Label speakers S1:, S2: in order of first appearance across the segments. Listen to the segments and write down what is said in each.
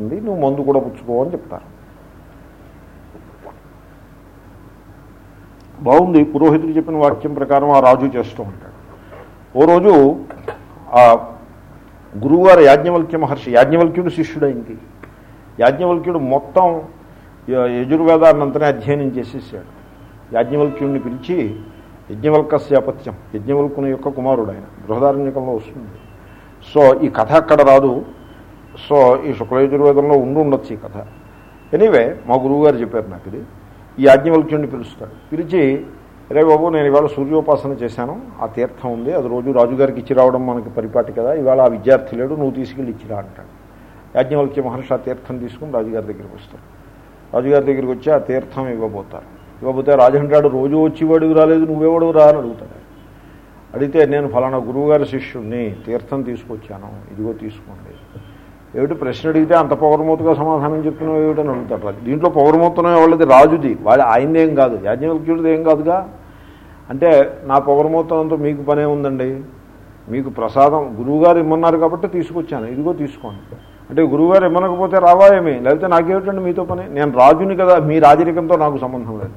S1: ఉంది నువ్వు మందు కూడా పుచ్చుకో అని చెప్తారు. బాగుంది పురోహితుడు చెప్పిన వాక్యం ప్రకారం ఆ రాజు చేస్తూ ఉంటాడు. ఓ రోజు ఆ గురువుగారు యాజ్ఞవల్క్య మహర్షి యాజ్ఞవల్క్యుడు శిష్యుడైంది. యాజ్ఞవల్క్యుడు మొత్తం యజుర్వేదాన్నంతనే అధ్యయనం చేసేసాడు. యాజ్ఞవల్క్యుడిని పిలిచి యజ్ఞవల్కస్యాపత్యం యజ్ఞవల్కుని యొక్క కుమారుడు ఆయన బృహదారణ్యకంలో వస్తుంది. సో ఈ కథ అక్కడ రాదు. సో ఈ శుక్లయజుర్వేదంలో ఉండి ఉండొచ్చు ఈ కథ. ఎనీవే మా గురువుగారు చెప్పారు నాకు ఇది. ఈ యాజ్ఞవల్క్యుడిని పిలుస్తాడు. పిలిచి రే బాబు నేను ఇవాళ సూర్యోపాసన చేశాను. ఆ తీర్థం ఉంది. అది రోజు రాజుగారికి ఇచ్చి రావడం మనకి పరిపాటి కదా. ఇవాళ ఆ విద్యార్థి లేడు. నువ్వు తీసుకెళ్ళి ఇచ్చిరా అంటాడు. యాజ్ఞవల్క్య మహర్షి ఆ తీర్థం తీసుకుని రాజుగారి దగ్గరికి వస్తాడు. రాజుగారి దగ్గరికి వచ్చి ఆ తీర్థం ఇవ్వబోతారు. ఇవ్వబోతే రాజహండ్రాడు రోజు వచ్చేవాడికి రాలేదు. నువ్వేవాడు రా అని అడుగుతాడు. అడిగితే నేను ఫలానా గురువుగారి శిష్యుడిని తీర్థం తీసుకొచ్చాను. ఇదిగో తీసుకోండి. ఏమిటి ప్రశ్న అడిగితే అంత పౌరమూతగా సమాధానం చెప్తున్నావు ఏమిటని అడుగుతాడు దీంట్లో పౌరమూతనం వాళ్ళది రాజుది వాడి ఆయనదేం కాదు. యాజ్ఞవల్క్యుడిది ఏం కాదుగా? అంటే నా పౌరమూతనంతో మీకు పనే ఉందండి. మీకు ప్రసాదం గురువుగారు ఇమ్మన్నారు కాబట్టి తీసుకొచ్చాను. ఇదిగో తీసుకోండి. అంటే గురువుగారు ఇమ్మనకపోతే రావా ఏమి? లేకపోతే నాకేమిటండి మీతో పని? నేను రాజుని కదా మీ రాజరికంతో నాకు సంబంధం లేదు.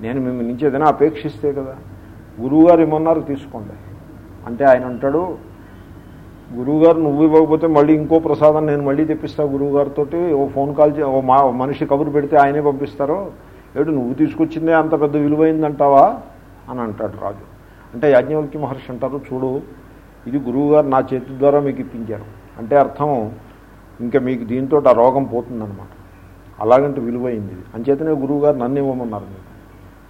S1: నేను మిమ్మల్ని నుంచి ఏదైనా అపేక్షిస్తే కదా. గురువుగారు ఇమ్మన్నారు తీసుకోండి. అంటే ఆయన అంటాడు గురువుగారు నువ్వు ఇవ్వకపోతే మళ్ళీ ఇంకో ప్రసాదం నేను మళ్ళీ తెప్పిస్తా గురువుగారితో ఓ ఫోన్ కాల్ ఓ మా మనిషి కబురు పెడితే ఆయనే పంపిస్తారు. ఏడు నువ్వు తీసుకొచ్చిందే అంత పెద్ద విలువైందంటావా? అని అంటాడు రాజు. అంటే యాజ్ఞవల్కి మహర్షి అంటారు చూడు ఇది గురువుగారు నా చేతి ద్వారా మీకు ఇప్పించారు. అంటే అర్థం ఇంకా మీకు దీంతో ఆ రోగం పోతుందనమాట అలాగంటే విలువైంది. ఇది అంచేతనే గురువుగారు నన్ను ఇవ్వమన్నారు మీరు.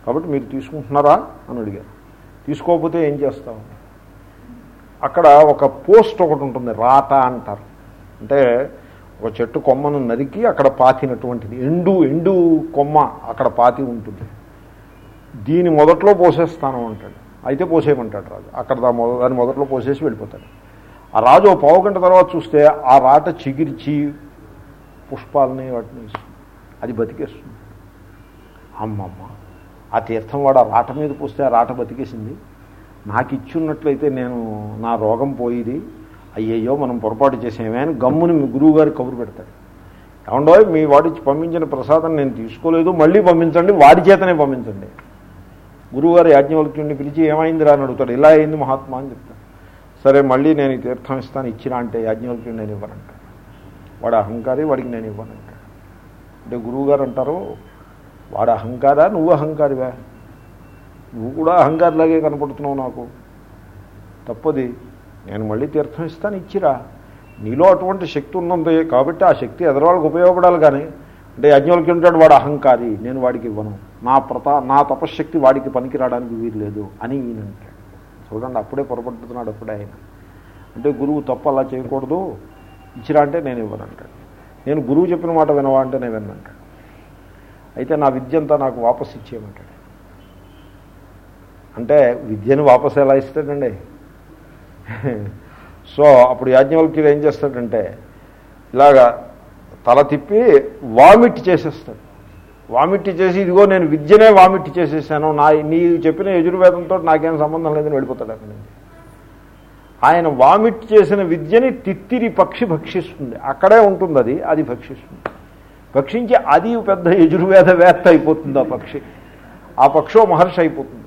S1: కాబట్టి మీరు తీసుకుంటున్నారా? అని అడిగారు. తీసుకోకపోతే ఏం చేస్తావు? అక్కడ ఒక పోస్ట్ ఒకటి ఉంటుంది రాట అంటారు. అంటే ఒక చెట్టు కొమ్మను నరికి అక్కడ పాతినటువంటిది. ఎండు ఎండు కొమ్మ అక్కడ పాతి ఉంటుంది. దీని మొదట్లో పోసేస్తాను అంటాడు. అయితే పోసేయమంటాడు రాజు. అక్కడ దా మొద దాని మొదట్లో పోసేసి వెళ్ళిపోతాడు. ఆ రాజు ఓ పావు గంట తర్వాత చూస్తే ఆ రాట చిగిర్చి పుష్పాలని వాటిని అది బతికేస్తుంది. అమ్మమ్మ ఆ తీర్థం వాడు ఆ రాట మీద పోస్తే ఆ రాట బతికేసింది. నాకు ఇచ్చున్నట్లయితే నేను నా రోగం పోయిది. అయ్యయ్యో మనం పొరపాటు చేసేమే అని గమ్ముని మీ గురువుగారికి కబురు పెడతాడు. ఏమండో మీ వాడికి పంపించిన ప్రసాదం నేను తీసుకోలేదు మళ్ళీ పంపించండి వాడి చేతనే పంపించండి. గురువుగారు యాజ్ఞవల్క్యుడిని పిలిచి ఏమైందిరా అని అడుగుతాడు. ఇలా అయింది మహాత్మా అని చెప్తాడు. సరే మళ్ళీ నేను తీర్థం ఇస్తాను ఇచ్చినా అంటే యాజ్ఞవల్క్యుడు నేను ఇవ్వనంటాడు వాడు అహంకారి వాడికి నేను ఇవ్వనంటాడు అంటే గురువుగారు అంటారు వాడు అహంకారా? నువ్వు అహంకారివా? నువ్వు కూడా అహంకారిలాగే కనపడుతున్నావు నాకు. తప్పది. నేను మళ్ళీ తీర్థం ఇస్తాను ఇచ్చిరా. నీలో అటువంటి శక్తి ఉన్నది కాబట్టి ఆ శక్తి ఎదరవాళ్ళకి ఉపయోగపడాలి కానీ అంటే యజ్ఞవల్కి ఉంటాడు వాడు అహంకారి నేను వాడికి ఇవ్వను. నా ప్రతా నా తపశ్శక్తి వాడికి పనికి రావడానికి వీలు లేదు అని ఈయన అంటాడు. చూడండి అప్పుడే పొరపడుతున్నాడు అప్పుడే ఆయన. అంటే గురువు తప్పు అలా చేయకూడదు. ఇచ్చిరా అంటే నేను ఇవ్వను అంటాడు. నేను గురువు చెప్పిన మాట వినవా అంటే నేను విన్నంటాడు అయితే నా విద్యంతా నాకు వాపసు ఇచ్చేయమంటాడు. అంటే విద్యను వాపసు ఎలా ఇస్తాడండి? సో అప్పుడు యాజ్ఞవల్క్యుడు ఏం చేస్తాడంటే ఇలాగా తల తిప్పి వామిట్ చేసేస్తాడు. వామిట్ చేసి ఇదిగో నేను విద్యనే వామిట్ చేసేసాను నా నీ చెప్పిన యజుర్వేదంతో నాకేం సంబంధం లేదని వెళ్ళిపోతాడు అక్కడి నుంచి ఆయన వామిట్ చేసిన విద్యని తిత్తిరి పక్షి భక్షిస్తుంది. అక్కడే ఉంటుంది అది అది భక్షిస్తుంది. భక్షించి అది పెద్ద యజుర్వేద వేత్త అయిపోతుంది ఆ పక్షి. ఆ పక్షో మహర్షి అయిపోతుంది.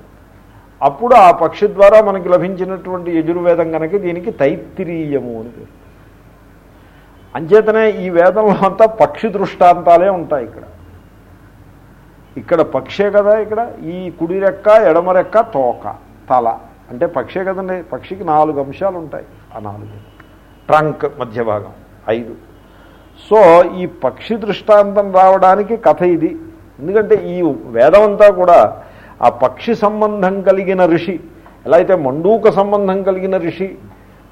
S1: అప్పుడు ఆ పక్షి ద్వారా మనకి లభించినటువంటి యజుర్వేదం కనుక దీనికి తైత్తిరీయము అని పేరు. అంచేతనే ఈ వేదంలో అంతా పక్షి దృష్టాంతాలే ఉంటాయి ఇక్కడ. ఇక్కడ పక్షే కదా ఇక్కడ ఈ కుడి రెక్క ఎడమ రెక్క తోక తల. అంటే పక్షే కదండి పక్షికి నాలుగు అంశాలు ఉంటాయి ఆ నాలుగు. ట్రంక్ మధ్య భాగం ఐదు. సో ఈ పక్షి దృష్టాంతం రావడానికి కథ ఇది. ఎందుకంటే ఈ వేదం అంతా కూడా ఆ పక్షి సంబంధం కలిగిన ఋషి. ఎలా అయితే మండూక సంబంధం కలిగిన ఋషి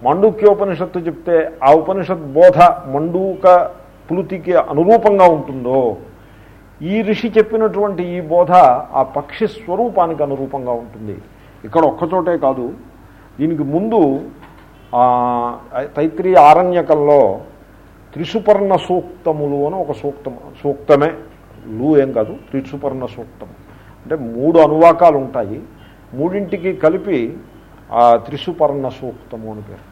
S1: మండూక్యోపనిషత్తు చెప్తే ఆ ఉపనిషత్ బోధ మండూక పులుతికి అనురూపంగా ఉంటుందో ఈ ఋషి చెప్పినటువంటి ఈ బోధ ఆ పక్షి స్వరూపానికి అనురూపంగా ఉంటుంది. ఇక్కడ ఒక్కచోటే కాదు దీనికి ముందు తైత్రీయ ఆరణ్యకంలో త్రిసుపర్ణ సూక్తములు అని ఒక సూక్తం సూక్తమే. లూ ఏం కాదు త్రిసుపర్ణ సూక్తం అంటే మూడు అనువాకాలు ఉంటాయి. మూడింటికి కలిపి ఆ త్రిసుపర్ణ సూక్తము అని పేరు.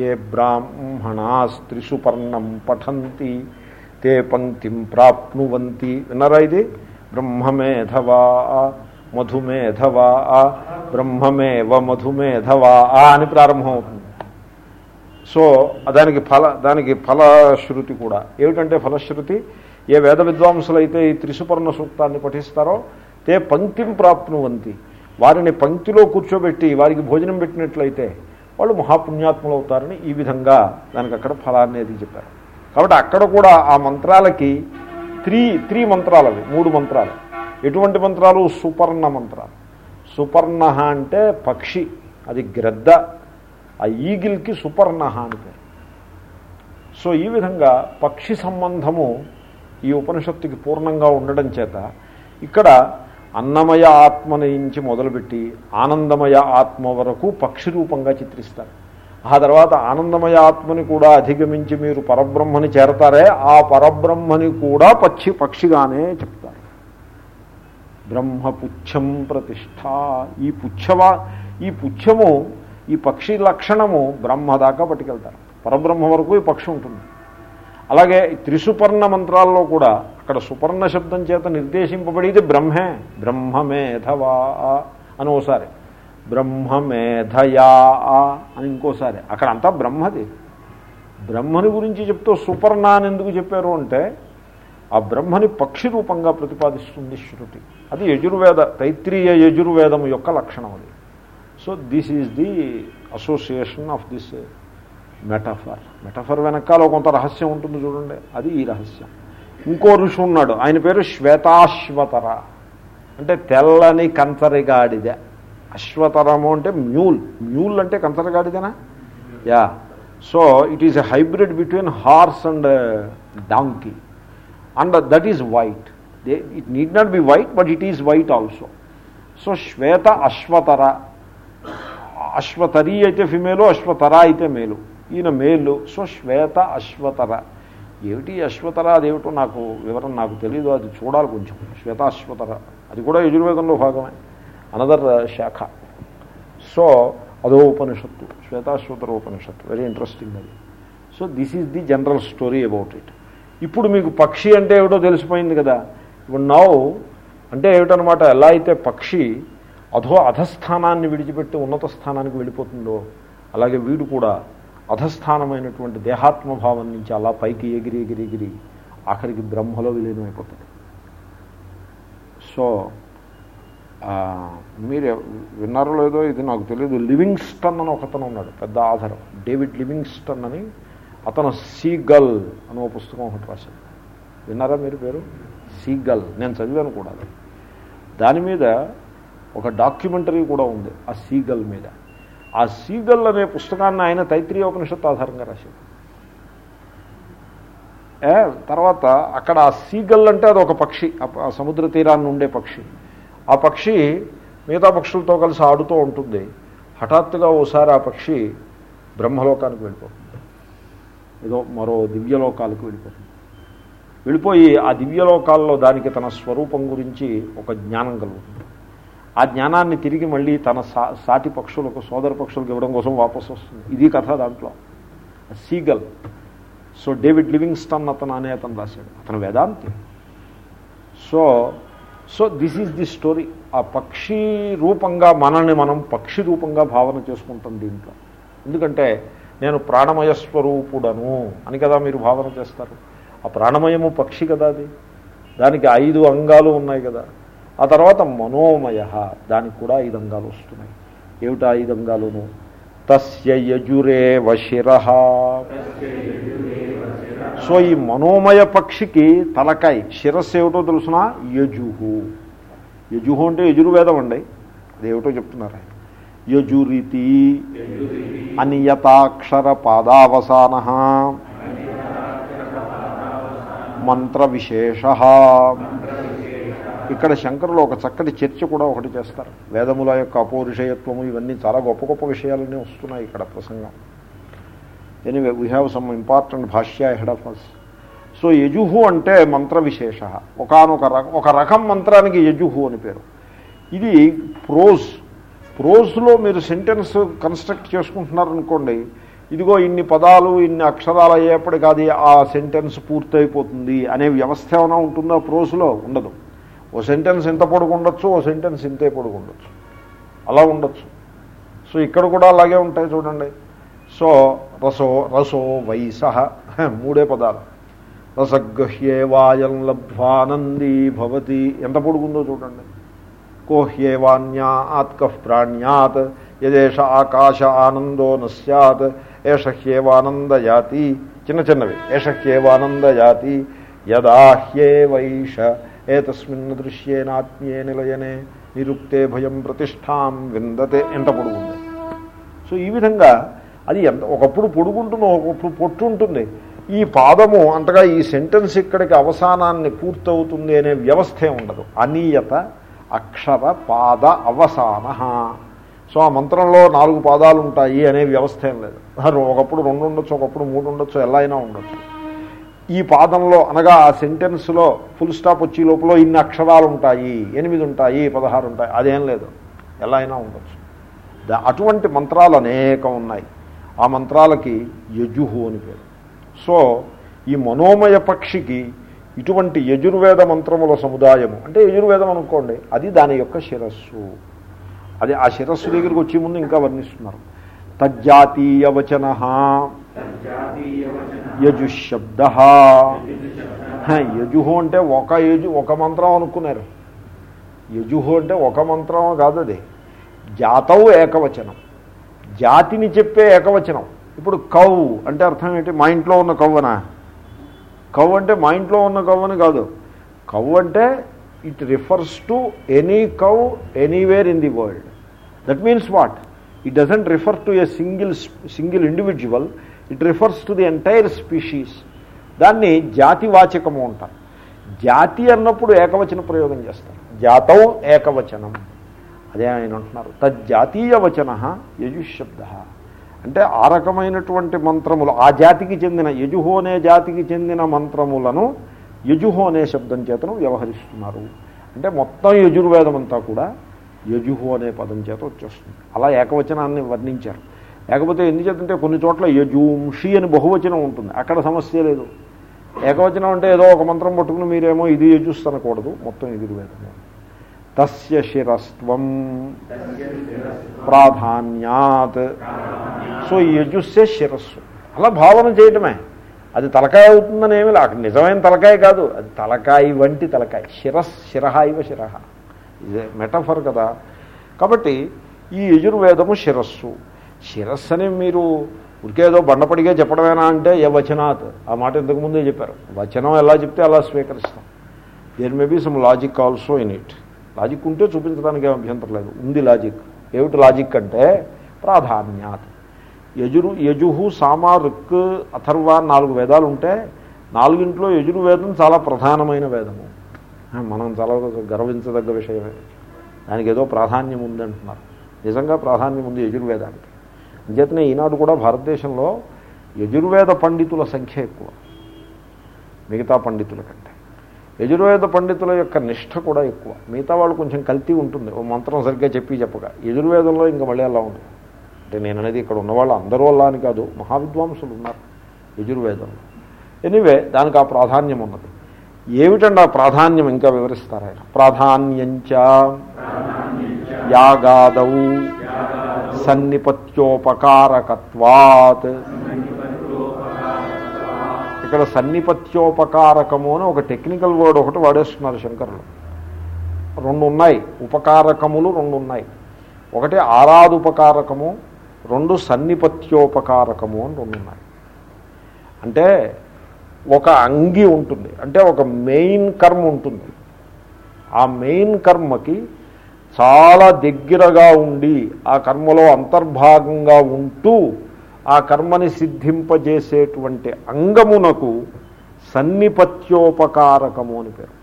S1: ఏ బ్రాహ్మణాస్ త్రిసుపర్ణం పఠంతి తే పంక్తిం ప్రాప్నువంతి. విన్నారా ఇది? బ్రహ్మమేధవా మధుమేధవా బ్రహ్మమేవ మధుమేధవా అని ప్రారంభమవుతుంది సో దానికి ఫల దానికి ఫలశ్రుతి కూడా. ఏమిటంటే ఫలశ్రుతి? ఏ వేద విద్వాంసులైతే ఈ త్రిసుపర్ణ సూక్తాన్ని పఠిస్తారో తే పంక్తిం ప్రాప్నువంతి. వారిని పంక్తిలో కూర్చోబెట్టి వారికి భోజనం పెట్టినట్లయితే వాళ్ళు మహాపుణ్యాత్ములు అవుతారని ఈ విధంగా దానికి అక్కడ ఫలాన్ని అది చెప్పారు. కాబట్టి అక్కడ కూడా ఆ మంత్రాలకి త్రీ త్రీ మంత్రాలు అవి మూడు మంత్రాలు. ఎటువంటి మంత్రాలు? సుపర్ణ మంత్రాలు. సుపర్ణ అంటే పక్షి అది గ్రద్ద. ఆ ఈగిల్కి సుపర్ణ అని పేరు. సో ఈ విధంగా పక్షి సంబంధము ఈ ఉపనిషత్తుకి పూర్ణంగా ఉండడం చేత ఇక్కడ అన్నమయ ఆత్మ నుంచి మొదలుపెట్టి ఆనందమయ ఆత్మ వరకు పక్షి రూపంగా చిత్రిస్తారు. ఆ తర్వాత ఆనందమయ ఆత్మని కూడా అధిగమించి మీరు పరబ్రహ్మని చేరతారే ఆ పరబ్రహ్మని కూడా పక్షి పక్షిగానే చెప్తారు. బ్రహ్మపుచ్చం ప్రతిష్ట ఈ పుచ్చవా ఈ పుచ్చము ఈ పక్షి లక్షణము బ్రహ్మ దాకా పట్టుకెళ్తారు. పరబ్రహ్మ వరకు ఈ పక్షి ఉంటుంది. అలాగే త్రిసుపర్ణ మంత్రాల్లో కూడా అక్కడ సుపర్ణ శబ్దం చేత నిర్దేశింపబడేది బ్రహ్మే. బ్రహ్మమేధవా అని ఓసారి. బ్రహ్మమేధయా అని ఇంకోసారి. అక్కడ అంతా బ్రహ్మది. బ్రహ్మని గురించి చెప్తూ సుపర్ణ అని ఎందుకు చెప్పారు అంటే ఆ బ్రహ్మని పక్షి రూపంగా ప్రతిపాదిస్తుంది శృతి. అది యజుర్వేద తైత్రీయ యజుర్వేదం యొక్క లక్షణం అది. So this is the association of this metaphor. Metaphor వెనకాల కొంత రహస్యం ఉంటుంది చూడండి. అది ఈ రహస్యం. ఇంకో ఋషి ఉన్నాడు. ఆయన పేరు శ్వేతాశ్వతర. అంటే తెల్లని కంచరిగాడిద. అశ్వతరము అంటే మ్యూల్. మ్యూల్ అంటే కంచరగాడిదేనా? Yeah. So it is a hybrid between horse and donkey and that is white they it need not be white but it is white also so శ్వేత అశ్వతర. అశ్వతరి అయితే ఫిమేలు అశ్వతర అయితే మేలు ఈయన మేలు. సో శ్వేత అశ్వతర. ఏమిటి అశ్వతర? అదేమిటో నాకు వివరం నాకు తెలియదు అది చూడాలి కొంచెం. శ్వేతాశ్వతర. అది కూడా యజుర్వేదంలో భాగమే. అనదర్ uh, శాఖ. సో అదో ఉపనిషత్తు శ్వేతాశ్వతర ఉపనిషత్తు వెరీ ఇంట్రెస్టింగ్ అది. So this is the general story about it ఇప్పుడు మీకు పక్షి అంటే ఏమిటో తెలిసిపోయింది కదా. ఇప్పుడు నౌ అంటే ఏమిటనమాట? ఎలా అయితే పక్షి అధో అధస్థానాన్ని విడిచిపెట్టి ఉన్నత స్థానానికి వెళ్ళిపోతుందో అలాగే వీడు కూడా అధస్థానమైనటువంటి దేహాత్మభావం నుంచి అలా పైకి ఎగిరి ఎగిరి ఎగిరి ఆఖరికి బ్రహ్మలో విలీనమైపోతుంది. సో మీరు విన్నారో లేదో ఇది నాకు తెలియదు లివింగ్స్టన్ అని ఒకతను ఉన్నాడు పెద్ద ఆధారం. డేవిడ్ లివింగ్స్టన్ అని అతను సీగల్ అని ఓ పుస్తకం ఒకటి రాశాడు. విన్నారా మీరు పేరు? సీగల్. నేను చదివాను కూడా అది. దాని మీద ఒక డాక్యుమెంటరీ కూడా ఉంది ఆ సీగల్ మీద. ఆ సీగల్ అనే పుస్తకాన్ని ఆయన తైత్రీయ ఉపనిషత్తు ఆధారంగా రాశాడు. తర్వాత అక్కడ ఆ సీగల్ అంటే అది ఒక పక్షి ఆ సముద్ర తీరాన్ని ఉండే పక్షి. ఆ పక్షి మిగతా పక్షులతో కలిసి ఆడుతూ ఉంటుంది. హఠాత్తుగా ఓసారి ఆ పక్షి బ్రహ్మలోకానికి వెళ్ళిపోతుంది. ఏదో మరో దివ్యలోకాలకు వెళ్ళిపోతుంది. వెళ్ళిపోయి ఆ దివ్యలోకాల్లో దానికి తన స్వరూపం గురించి ఒక జ్ఞానం కలుగుతుంది. ఆ జ్ఞానాన్ని తిరిగి మళ్ళీ తన సా సాటి పక్షులకు సోదర పక్షులకు ఇవ్వడం కోసం వాపసు వస్తుంది. ఇది కథ దాంట్లో. సీగల్ సో డేవిడ్ లివింగ్స్టన్ అతను అనే అతను రాశాడు. అతను వేదాంతి. So so this is the story ఆ పక్షి రూపంగా మనల్ని మనం పక్షి రూపంగా భావన చేసుకుంటాం దీంట్లో. ఎందుకంటే నేను ప్రాణమయ స్వరూపుడను అని కదా మీరు భావన చేస్తారు. ఆ ప్రాణమయము పక్షి కదా అది? దానికి ఐదు అంగాలు ఉన్నాయి కదా. ఆ తర్వాత మనోమయ దానికి కూడా ఐదు అంగాలు వస్తున్నాయి. ఏమిటా ఐదు అంగాలును తస్య యజురే వశిర. సో ఈ మనోమయ పక్షికి తలకాయ శిరస్సు ఏమిటో తెలుసిన? యజుహు. యజుహు అంటే యజుర్వేదం అండి. అదేమిటో చెప్తున్నారు ఆయన. యజురితి అనియతాక్షర పాదావసాన మంత్ర విశేష ఇక్కడ శంకరులు ఒక చక్కటి చర్చ కూడా ఒకటి చేస్తారు. వేదముల యొక్క అపౌరుషయత్వము ఇవన్నీ చాలా గొప్ప గొప్ప విషయాలన్నీ వస్తున్నాయి ఇక్కడ ప్రసంగం. Anyway we have some important భాష్య హెడ్ ఆఫ్ అస్ సో యజుహు అంటే మంత్ర విశేష. ఒకనొక రకం ఒక రకం మంత్రానికి యజుహు అని పేరు. ఇది ప్రోజ్. ప్రోజ్లో మీరు సెంటెన్స్ కన్స్ట్రక్ట్ చేసుకుంటున్నారనుకోండి ఇదిగో ఇన్ని పదాలు ఇన్ని అక్షరాలు అయ్యేప్పటికి అది ఆ సెంటెన్స్ పూర్తయిపోతుంది అనే వ్యవస్థ ఏమైనా ఉంటుందో ప్రోజ్లో? ఉండదు. ఓ సెంటెన్స్ ఇంత పొడుగుండొచ్చు ఓ సెంటెన్స్ ఇంతే పొడుగుండొచ్చు. అలా ఉండొచ్చు. సో ఇక్కడ కూడా అలాగే ఉంటాయి చూడండి. సో రసో రసో వైస మూడే పదాలు. రసగహ్యేవాయం లబ్ధ్వానందీ భవతి. ఎంత పొడుగుందో చూడండి. కోహ్యేవాన్యాత్ ఆత్క ప్రాణ్యాత్ యదేష ఆకాశ ఆనందో న ఏషహ్యేవానందయాతి చిన్న చిన్నవి. ఏషహ్యేవానందయాతి యదాహ్యే వైష. ఏతస్మిన్ దృశ్యేనాత్మ్యే నిలయనే నిరుక్తే భయం ప్రతిష్టాం విందతే ఎంత పొడుగుంది సో ఈ విధంగా అది ఎంత ఒకప్పుడు పొడుగుంటుంది ఒకప్పుడు పొట్టు ఉంటుంది ఈ పాదము అంతగా ఈ సెంటెన్స్ ఇక్కడికి అవసానాన్ని పూర్తవుతుంది అనే వ్యవస్థే ఉండదు. అనీయత అక్షర పాద అవసాన. సో ఆ మంత్రంలో నాలుగు పాదాలు ఉంటాయి అనే వ్యవస్థ ఏం లేదు. ఒకప్పుడు రెండు ఉండొచ్చు ఒకప్పుడు మూడు ఉండొచ్చు ఎలా అయినా ఉండొచ్చు. ఈ పాదంలో అనగా ఆ సెంటెన్స్లో ఫుల్ స్టాప్ వచ్చే లోపల ఇన్ని అక్షరాలు ఉంటాయి ఎనిమిది ఉంటాయి పదహారు ఉంటాయి అదేం లేదు. ఎలా అయినా ఉండొచ్చు. దా- అటువంటి మంత్రాలు అనేకం ఉన్నాయి. ఆ మంత్రాలకి యజుహు అని పేరు. సో ఈ మనోమయ పక్షికి ఇటువంటి యజుర్వేద మంత్రముల సముదాయము అంటే యజుర్వేదం అనుకోండి అది దాని యొక్క శిరస్సు. అది ఆ శిరస్సు దగ్గరికి వచ్చే ముందు ఇంకా వర్ణిస్తున్నారు. తజ్జాతీయ వచన యజుశబ్ద. యజుహు అంటే ఒక యజు ఒక మంత్రం అనుకున్నారు. యజుహు అంటే ఒక మంత్రం కాదు అది. జాతవు ఏకవచనం. జాతిని చెప్పే ఏకవచనం. ఇప్పుడు కౌ అంటే అర్థం ఏంటి? మా ఇంట్లో ఉన్న కవ్వనా? కవ్ అంటే మా ఇంట్లో ఉన్న కవ్వని కాదు. కవ్ అంటే it refers to any cow anywhere in the world. That means what? It doesn't refer to a single single individual it refers to the entire species దాన్ని జాతివాచకము అంటారు. జాతి అన్నప్పుడు ఏకవచన ప్రయోగం చేస్తారు. జాతం ఏకవచనం. అదే ఆయన అంటున్నారు. తజ్జాతీయ వచన యజుశబ్ద. అంటే ఆ రకమైనటువంటి మంత్రములు ఆ జాతికి చెందిన యజుహో అనే జాతికి చెందిన మంత్రములను యజుహో అనే శబ్దం చేతను వ్యవహరిస్తున్నారు. అంటే మొత్తం యజుర్వేదం అంతా కూడా యజుహు అనే పదం చేత వచ్చేస్తుంది. అలా ఏకవచనాన్ని వర్ణించారు. లేకపోతే ఎందుచేతంటే కొన్ని చోట్ల యజూంషి అని బహువచనం ఉంటుంది. అక్కడ సమస్య లేదు. ఏకవచనం అంటే ఏదో ఒక మంత్రం పట్టుకుని మీరేమో ఇది యజుస్తనకూడదు. మొత్తం యజుర్వేదము తస్య శిరస్త్వం ప్రాధాన్యాత్. సో యజుస్సే శిరస్సు. అలా భావన చేయటమే. అది తలకాయ అవుతుందని ఏమి లే అక్కడ నిజమైన తలకాయ కాదు. అది తలకాయ వంటి తలకాయ. శిరస్ శిరహ ఇవ శిరహ. ఇదే మెటఫర్ కదా. కాబట్టి ఈ యజుర్వేదము శిరస్సు. శిరస్సుని మీరు ఉరికేదో బండపడిగా చెప్పడమేనా అంటే ఏ వచనాత్? ఆ మాట ఇంతకుముందే చెప్పారు. వచనం ఎలా చెప్తే అలా స్వీకరిస్తాం. There may be some logic also in it logic ఉంటే చూపించడానికి ఏం అభ్యంతరం లేదు. ఉంది లాజిక్ ఏమిటి లాజిక్ అంటే ప్రాధాన్యాత్. యజురు యజుహు సామా రుక్ అథర్వ నాలుగు వేదాలు ఉంటే నాలుగింట్లో యజుర్వేదం చాలా ప్రధానమైన వేదము. మనం చాలా గర్వించదగ్గ విషయమే. దానికి ఏదో ప్రాధాన్యం ఉంది అంటున్నారు. నిజంగా ప్రాధాన్యం ఉంది యజుర్వేదానికి. అంచేతనే ఈనాడు కూడా భారతదేశంలో యజుర్వేద పండితుల సంఖ్య ఎక్కువ. మిగతా పండితుల కంటే. యజుర్వేద పండితుల యొక్క నిష్ఠ కూడా ఎక్కువ. మిగతా వాళ్ళు కొంచెం కల్తీ ఉంటుంది. ఓ మంత్రం సరిగ్గా చెప్పి చెప్పగా. యజుర్వేదంలో ఇంకా మళ్ళీ అలా ఉంటుంది అంటే నేను అనేది ఇక్కడ ఉన్నవాళ్ళు అందరూ అలా అని కాదు. మహావిద్వాంసులు ఉన్నారు యజుర్వేదంలో. ఎనీవే దానికి ఆ ప్రాధాన్యం ఉన్నది. ఏమిటండి ఆ ప్రాధాన్యం? ఇంకా వివరిస్తారు ఆయన? ప్రాధాన్యంచ. యాగాదౌ. సన్నిపత్యోపకారకత్వాత్. ఇక్కడ సన్నిపత్యోపకారకము అని ఒక టెక్నికల్ వర్డ్ ఒకటి వాడేస్తున్నారు శంకరులు. రెండు ఉన్నాయి ఉపకారకములు రెండు ఉన్నాయి ఒకటి ఆరాధుపకారకము రెండు సన్నిపత్యోపకారకము అని రెండు ఉన్నాయి అంటే ఒక అంగి ఉంటుంది. అంటే ఒక మెయిన్ కర్మ ఉంటుంది. ఆ మెయిన్ కర్మకి చాలా దగ్గరగా ఉండి ఆ కర్మలో అంతర్భాగంగా ఉంటూ ఆ కర్మని సిద్ధింపజేసేటువంటి అంగమునకు సన్నిపత్యోపకారకము అని పేరు.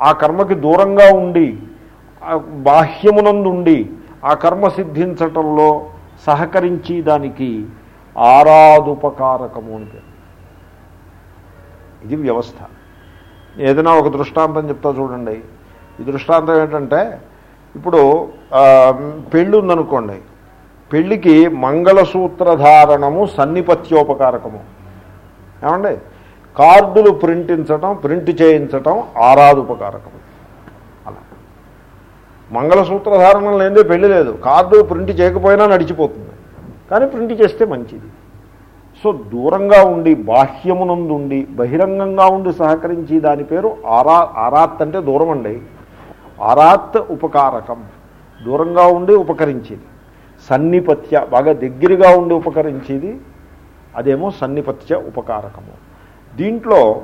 S1: ఆ కర్మకి దూరంగా ఉండి బాహ్యమునందుండి ఆ కర్మ సిద్ధించటంలో సహకరించి దానికి ఆరాధుపకారకము అని పేరు. ఇది వ్యవస్థ. ఏదైనా ఒక దృష్టాంతం చెప్తా చూడండి. ఈ దృష్టాంతం ఏంటంటే ఇప్పుడు పెళ్ళి ఉందనుకోండి. పెళ్ళికి మంగళసూత్రధారణము సన్నిపత్యోపకారకము. ఏమండి? కార్డులు ప్రింటించటం ప్రింట్ చేయించటం ఆరాధుపకారకం అలా. మంగళసూత్రధారణం లేదే పెళ్ళి లేదు. కార్డు ప్రింట్ చేయకపోయినా నడిచిపోతుంది. కానీ ప్రింట్ చేస్తే మంచిది. సో దూరంగా ఉండి బాహ్యమునందుండి బహిరంగంగా ఉండి సహకరించి దాని పేరు ఆరా ఆరాత్ అంటే దూరం అండి ఆరాత్ ఉపకారకం. దూరంగా ఉండి ఉపకరించేది. సన్నిపత్య బాగా దగ్గరగా ఉండి ఉపకరించేది అదేమో సన్నిపత్య ఉపకారకము. దీంట్లో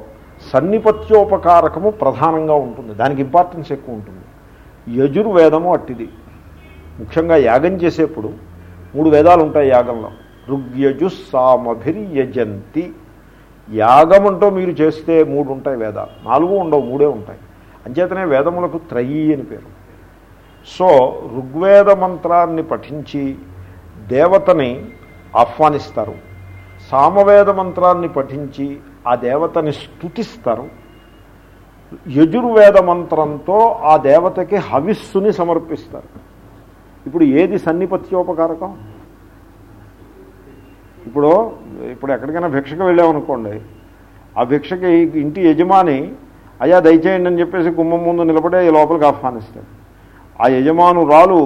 S1: సన్నిపత్యోపకారకము ప్రధానంగా ఉంటుంది. దానికి ఇంపార్టెన్స్ ఎక్కువ ఉంటుంది. యజుర్వేదము అట్టిది. ముఖ్యంగా యాగం చేసేప్పుడు మూడు వేదాలు ఉంటాయి యాగంలో. ఋగ్యజు సామభిర్యజంతి అంటూ మీరు చేస్తే మూడు ఉంటాయి వేదాలు. నాలుగు ఉండవు మూడే ఉంటాయి. అంచేతనే వేదములకు త్రయీ అని పేరు. సో ఋగ్వేద మంత్రాన్ని పఠించి దేవతని ఆహ్వానిస్తారు. సామవేద మంత్రాన్ని పఠించి ఆ దేవతని స్థుతిస్తారు యజుర్వేద మంత్రంతో ఆ దేవతకి హవిస్సుని సమర్పిస్తారు. ఇప్పుడు ఏది సన్నిపత్యోపకారకం? ఇప్పుడు ఇప్పుడు ఎక్కడికైనా భిక్షకు వెళ్ళామనుకోండి ఆ భిక్షకి ఇంటి యజమాని అయ్యా దయచేయండి అని చెప్పేసి గుమ్మం ముందు నిలబడే లోపలికి ఆహ్వానిస్తాడు. ఆ యజమానురాలు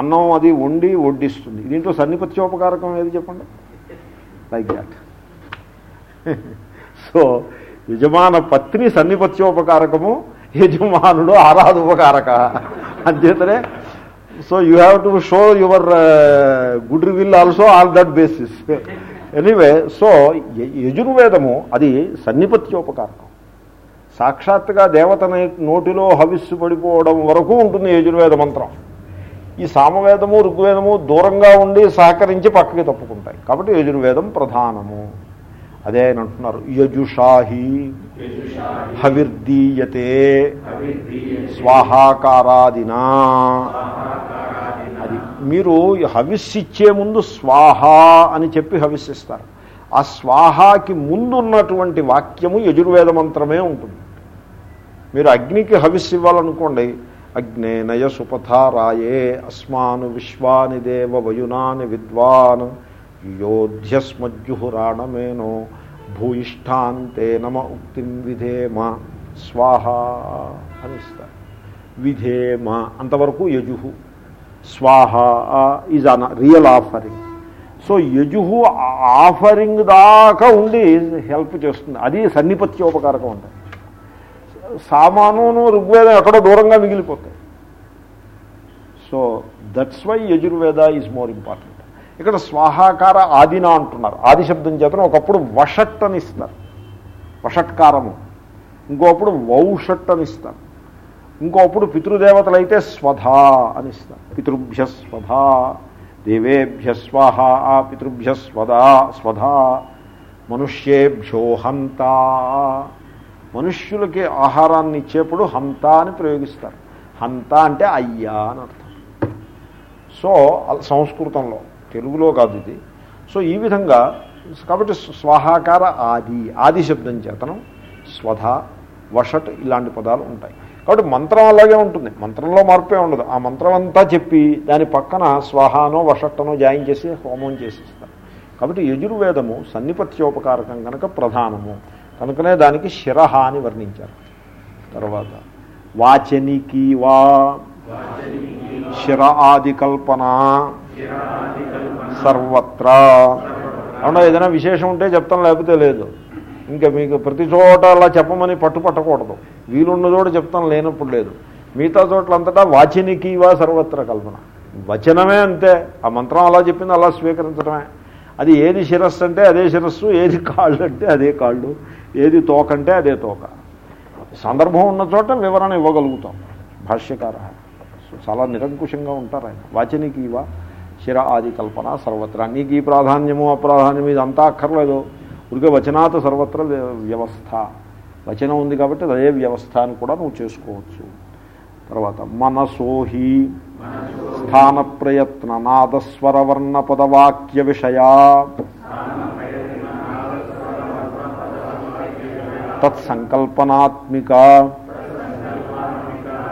S1: అన్నం అది వండి వడ్డిస్తుంది. దీంట్లో సన్నిపత్యోపకారకం ఏది చెప్పండి? లైక్ దాట్ సో యజమాన పత్ని సన్నిపత్యోపకారకము యజమానుడు ఆరాధోపకారక. అంచేతనే so you have to show your good will also all that basis anyway so యజుర్వేదము అది సన్నిపత్యోపకారకం సాక్షాత్తుగా దేవతని నోటిలో హవిస్సు పడిపోవడం వరకు ఉంటుంది యజుర్వేద మంత్రం. ఈ సామవేదము ఋగ్వేదము దూరంగా ఉండి సహకరించి పక్కకి తప్పుకుంటాయి. కాబట్టి యజుర్వేదం ప్రధానము. అదే ఆయన అంటున్నారు యజుషాహి హవిర్దీయతే స్వాహాకారాదినా. అది మీరు హవిస్సు ఇచ్చే ముందు స్వాహ అని చెప్పి హవిస్సిస్తారు ఆ స్వాహాకి ముందున్నటువంటి వాక్యము యజుర్వేద మంత్రమే ఉంటుంది. మీరు అగ్నికి హవిస్సు ఇవ్వాలనుకోండి అగ్నే నయ సుపథారాయే అస్మాను విశ్వాని దేవ వయునాని విద్వాన్ యోధ్యస్మజ్జుహురాణమేనో భూయిష్టాంతే నమ ఉక్తిం విధేమ స్వాహ అని ఇస్తారు. విధేమ అంతవరకు యజుహు. స్వాహ is an real offering. So యజుహు offering దాకా ఉండి హెల్ప్ చేస్తుంది. అది సన్నిపత్యోపకారకం ఉంటుంది సామానును ఋగ్వేదం ఎక్కడో దూరంగా మిగిలిపోతాయి so that's why Yajurveda is more important ఇక్కడ స్వాహాకార ఆదిన అంటున్నారు. ఆది శబ్దం చేతను ఒకప్పుడు వషట్ అని ఇస్తారు వషట్కారము. ఇంకోప్పుడు వౌషట్ అని ఇస్తారు ఇంకోప్పుడు పితృదేవతలు అయితే స్వధా అని ఇస్తారు పితృభ్య స్వధా దేవేభ్య స్వాహ పితృభ్య స్వదా స్వధా మనుష్యేభ్యోహంతా మనుష్యులకి ఆహారాన్ని ఇచ్చేప్పుడు హంత అని ప్రయోగిస్తారు. హంత అంటే అయ్యా అని అర్థం. సో సంస్కృతంలో తెలుగులో కాదు ఇది. సో ఈ విధంగా కాబట్టి స్వాహాకార ఆది ఆది శబ్దం చేతనం స్వధ వషట్ ఇలాంటి పదాలు ఉంటాయి. కాబట్టి మంత్రం అలాగే ఉంటుంది. మంత్రంలో మార్పే ఉండదు. ఆ మంత్రం అంతా చెప్పి దాని పక్కన స్వాహానో వషట్టనో జాయిన్ చేసి హోమం చేసిస్తారు కాబట్టి యజుర్వేదము సన్నిపత్యోపకారకం కనుక ప్రధానము. కనుకనే దానికి శిరహ అని వర్ణించారు. తర్వాత వాచనికి వా శిర ఆది కల్పన సర్వత్రా. అవునా ఏదైనా విశేషం ఉంటే చెప్తాం లేకపోతే లేదు. ఇంకా మీకు ప్రతి చోట అలా చెప్పమని పట్టు పట్టకూడదు. వీలున్న చోట చెప్తాం లేనప్పుడు లేదు. మిగతా చోట్లంతటా వాచనికి వా సర్వత్ర కల్పన. వచనమే అంతే. ఆ మంత్రం అలా చెప్పింది అలా స్వీకరించడమే. అది ఏది శిరస్సు అంటే అదే శిరస్సు ఏది కాళ్ళు అంటే అదే కాళ్ళు ఏది తోక అంటే అదే తోక. సందర్భం ఉన్న చోట వివరణ ఇవ్వగలుగుతాం. భాష్యకార. చాలా నిరంకుశంగా ఉంటారు ఆయన. వాచనికి ఇవా శిర ఆది కల్పన సర్వత్రా. నీకు ఈ ప్రాధాన్యము అప్రాధాన్యము ఇదంతా అక్కర్లేదు. ఉడికే వచనాత సర్వత్ర వ్యవస్థ. వచనం ఉంది కాబట్టి అదే వ్యవస్థ అని కూడా నువ్వు చేసుకోవచ్చు. తర్వాత మనసోహి స్థాన ప్రయత్న నాదస్వరవర్ణ పదవాక్య విషయా తత్సంకల్పనాత్మిక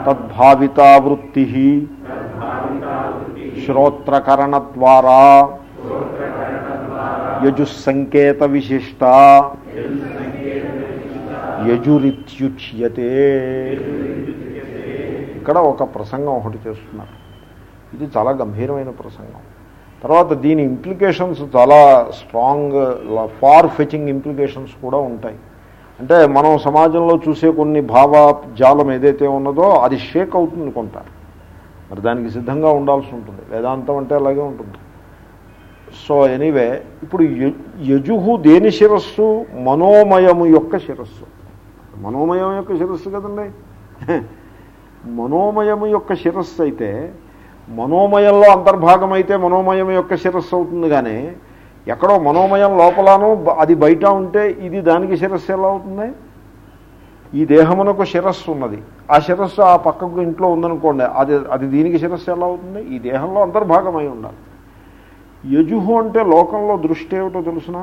S1: తద్భావితా వృత్తి శ్రోత్రకరణ ద్వారా యజుస్సంకేత విశిష్ట యజురిత్యుచ్యతే ఇక్కడ ఒక ప్రసంగం ఒకటి చేస్తున్నారు. ఇది చాలా గంభీరమైన ప్రసంగం. తర్వాత దీని ఇంప్లికేషన్స్ చాలా స్ట్రాంగ్ ఫార్ ఫెచింగ్ ఇంప్లికేషన్స్ కూడా ఉంటాయి. అంటే మనం సమాజంలో చూసే కొన్ని భావ జాలం ఏదైతే ఉన్నదో అది షేక్ అవుతుంది కొంత. మరి దానికి సిద్ధంగా ఉండాల్సి ఉంటుంది. వేదాంతం అంటే అలాగే ఉంటుంది. సో ఎనీవే ఇప్పుడు యజుహు దేని శిరస్సు? మనోమయము యొక్క శిరస్సు. మనోమయం యొక్క శిరస్సు కదండి. మనోమయము యొక్క శిరస్సు అయితే మనోమయంలో అంతర్భాగం అయితే మనోమయం యొక్క శిరస్సు అవుతుంది కానీ ఎక్కడో మనోమయం లోపలను అది బయట ఉంటే ఇది దానికి శిరస్సు ఎలా అవుతుంది? ఈ దేహమునకు శిరస్సు ఉన్నది. ఆ శిరస్సు ఆ పక్కకు ఇంట్లో ఉందనుకోండి అది అది దీనికి శిరస్సు ఎలా అవుతుంది? ఈ దేహంలో అంతర్భాగమై ఉండాలి. యజుహు అంటే లోకంలో దృష్టి ఏమిటో తెలుసిన?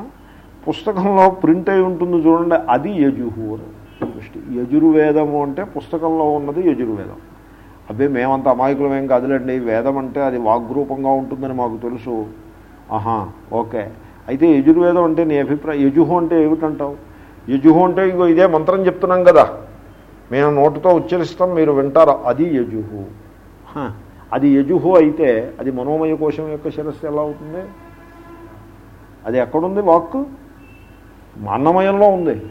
S1: పుస్తకంలో ప్రింట్ అయి ఉంటుంది చూడండి అది యజుహు అని. దృష్టి. యజుర్వేదము అంటే పుస్తకంలో ఉన్నది యజుర్వేదం. అబ్బే మేమంత అమాయకులమేం కాదులేండి. వేదం అంటే అది వాగ్రూపంగా ఉంటుందని మాకు తెలుసు. ఆహా ఓకే. అయితే యజుర్వేదం అంటే నీ అభిప్రాయం యజుహు అంటే ఏమిటంటావు? యజుహు అంటే ఇగో ఇదే మంత్రం చెప్తున్నాం కదా. మేము నోటితో ఉచ్చరిస్తాం మీరు వింటారు. అది యజుహు. అది యజుహు అయితే అది మనోమయ కోశం యొక్క శిరస్సు ఎలా అవుతుంది? అది ఎక్కడుంది వాక్కు? అన్నమయంలో ఉంది.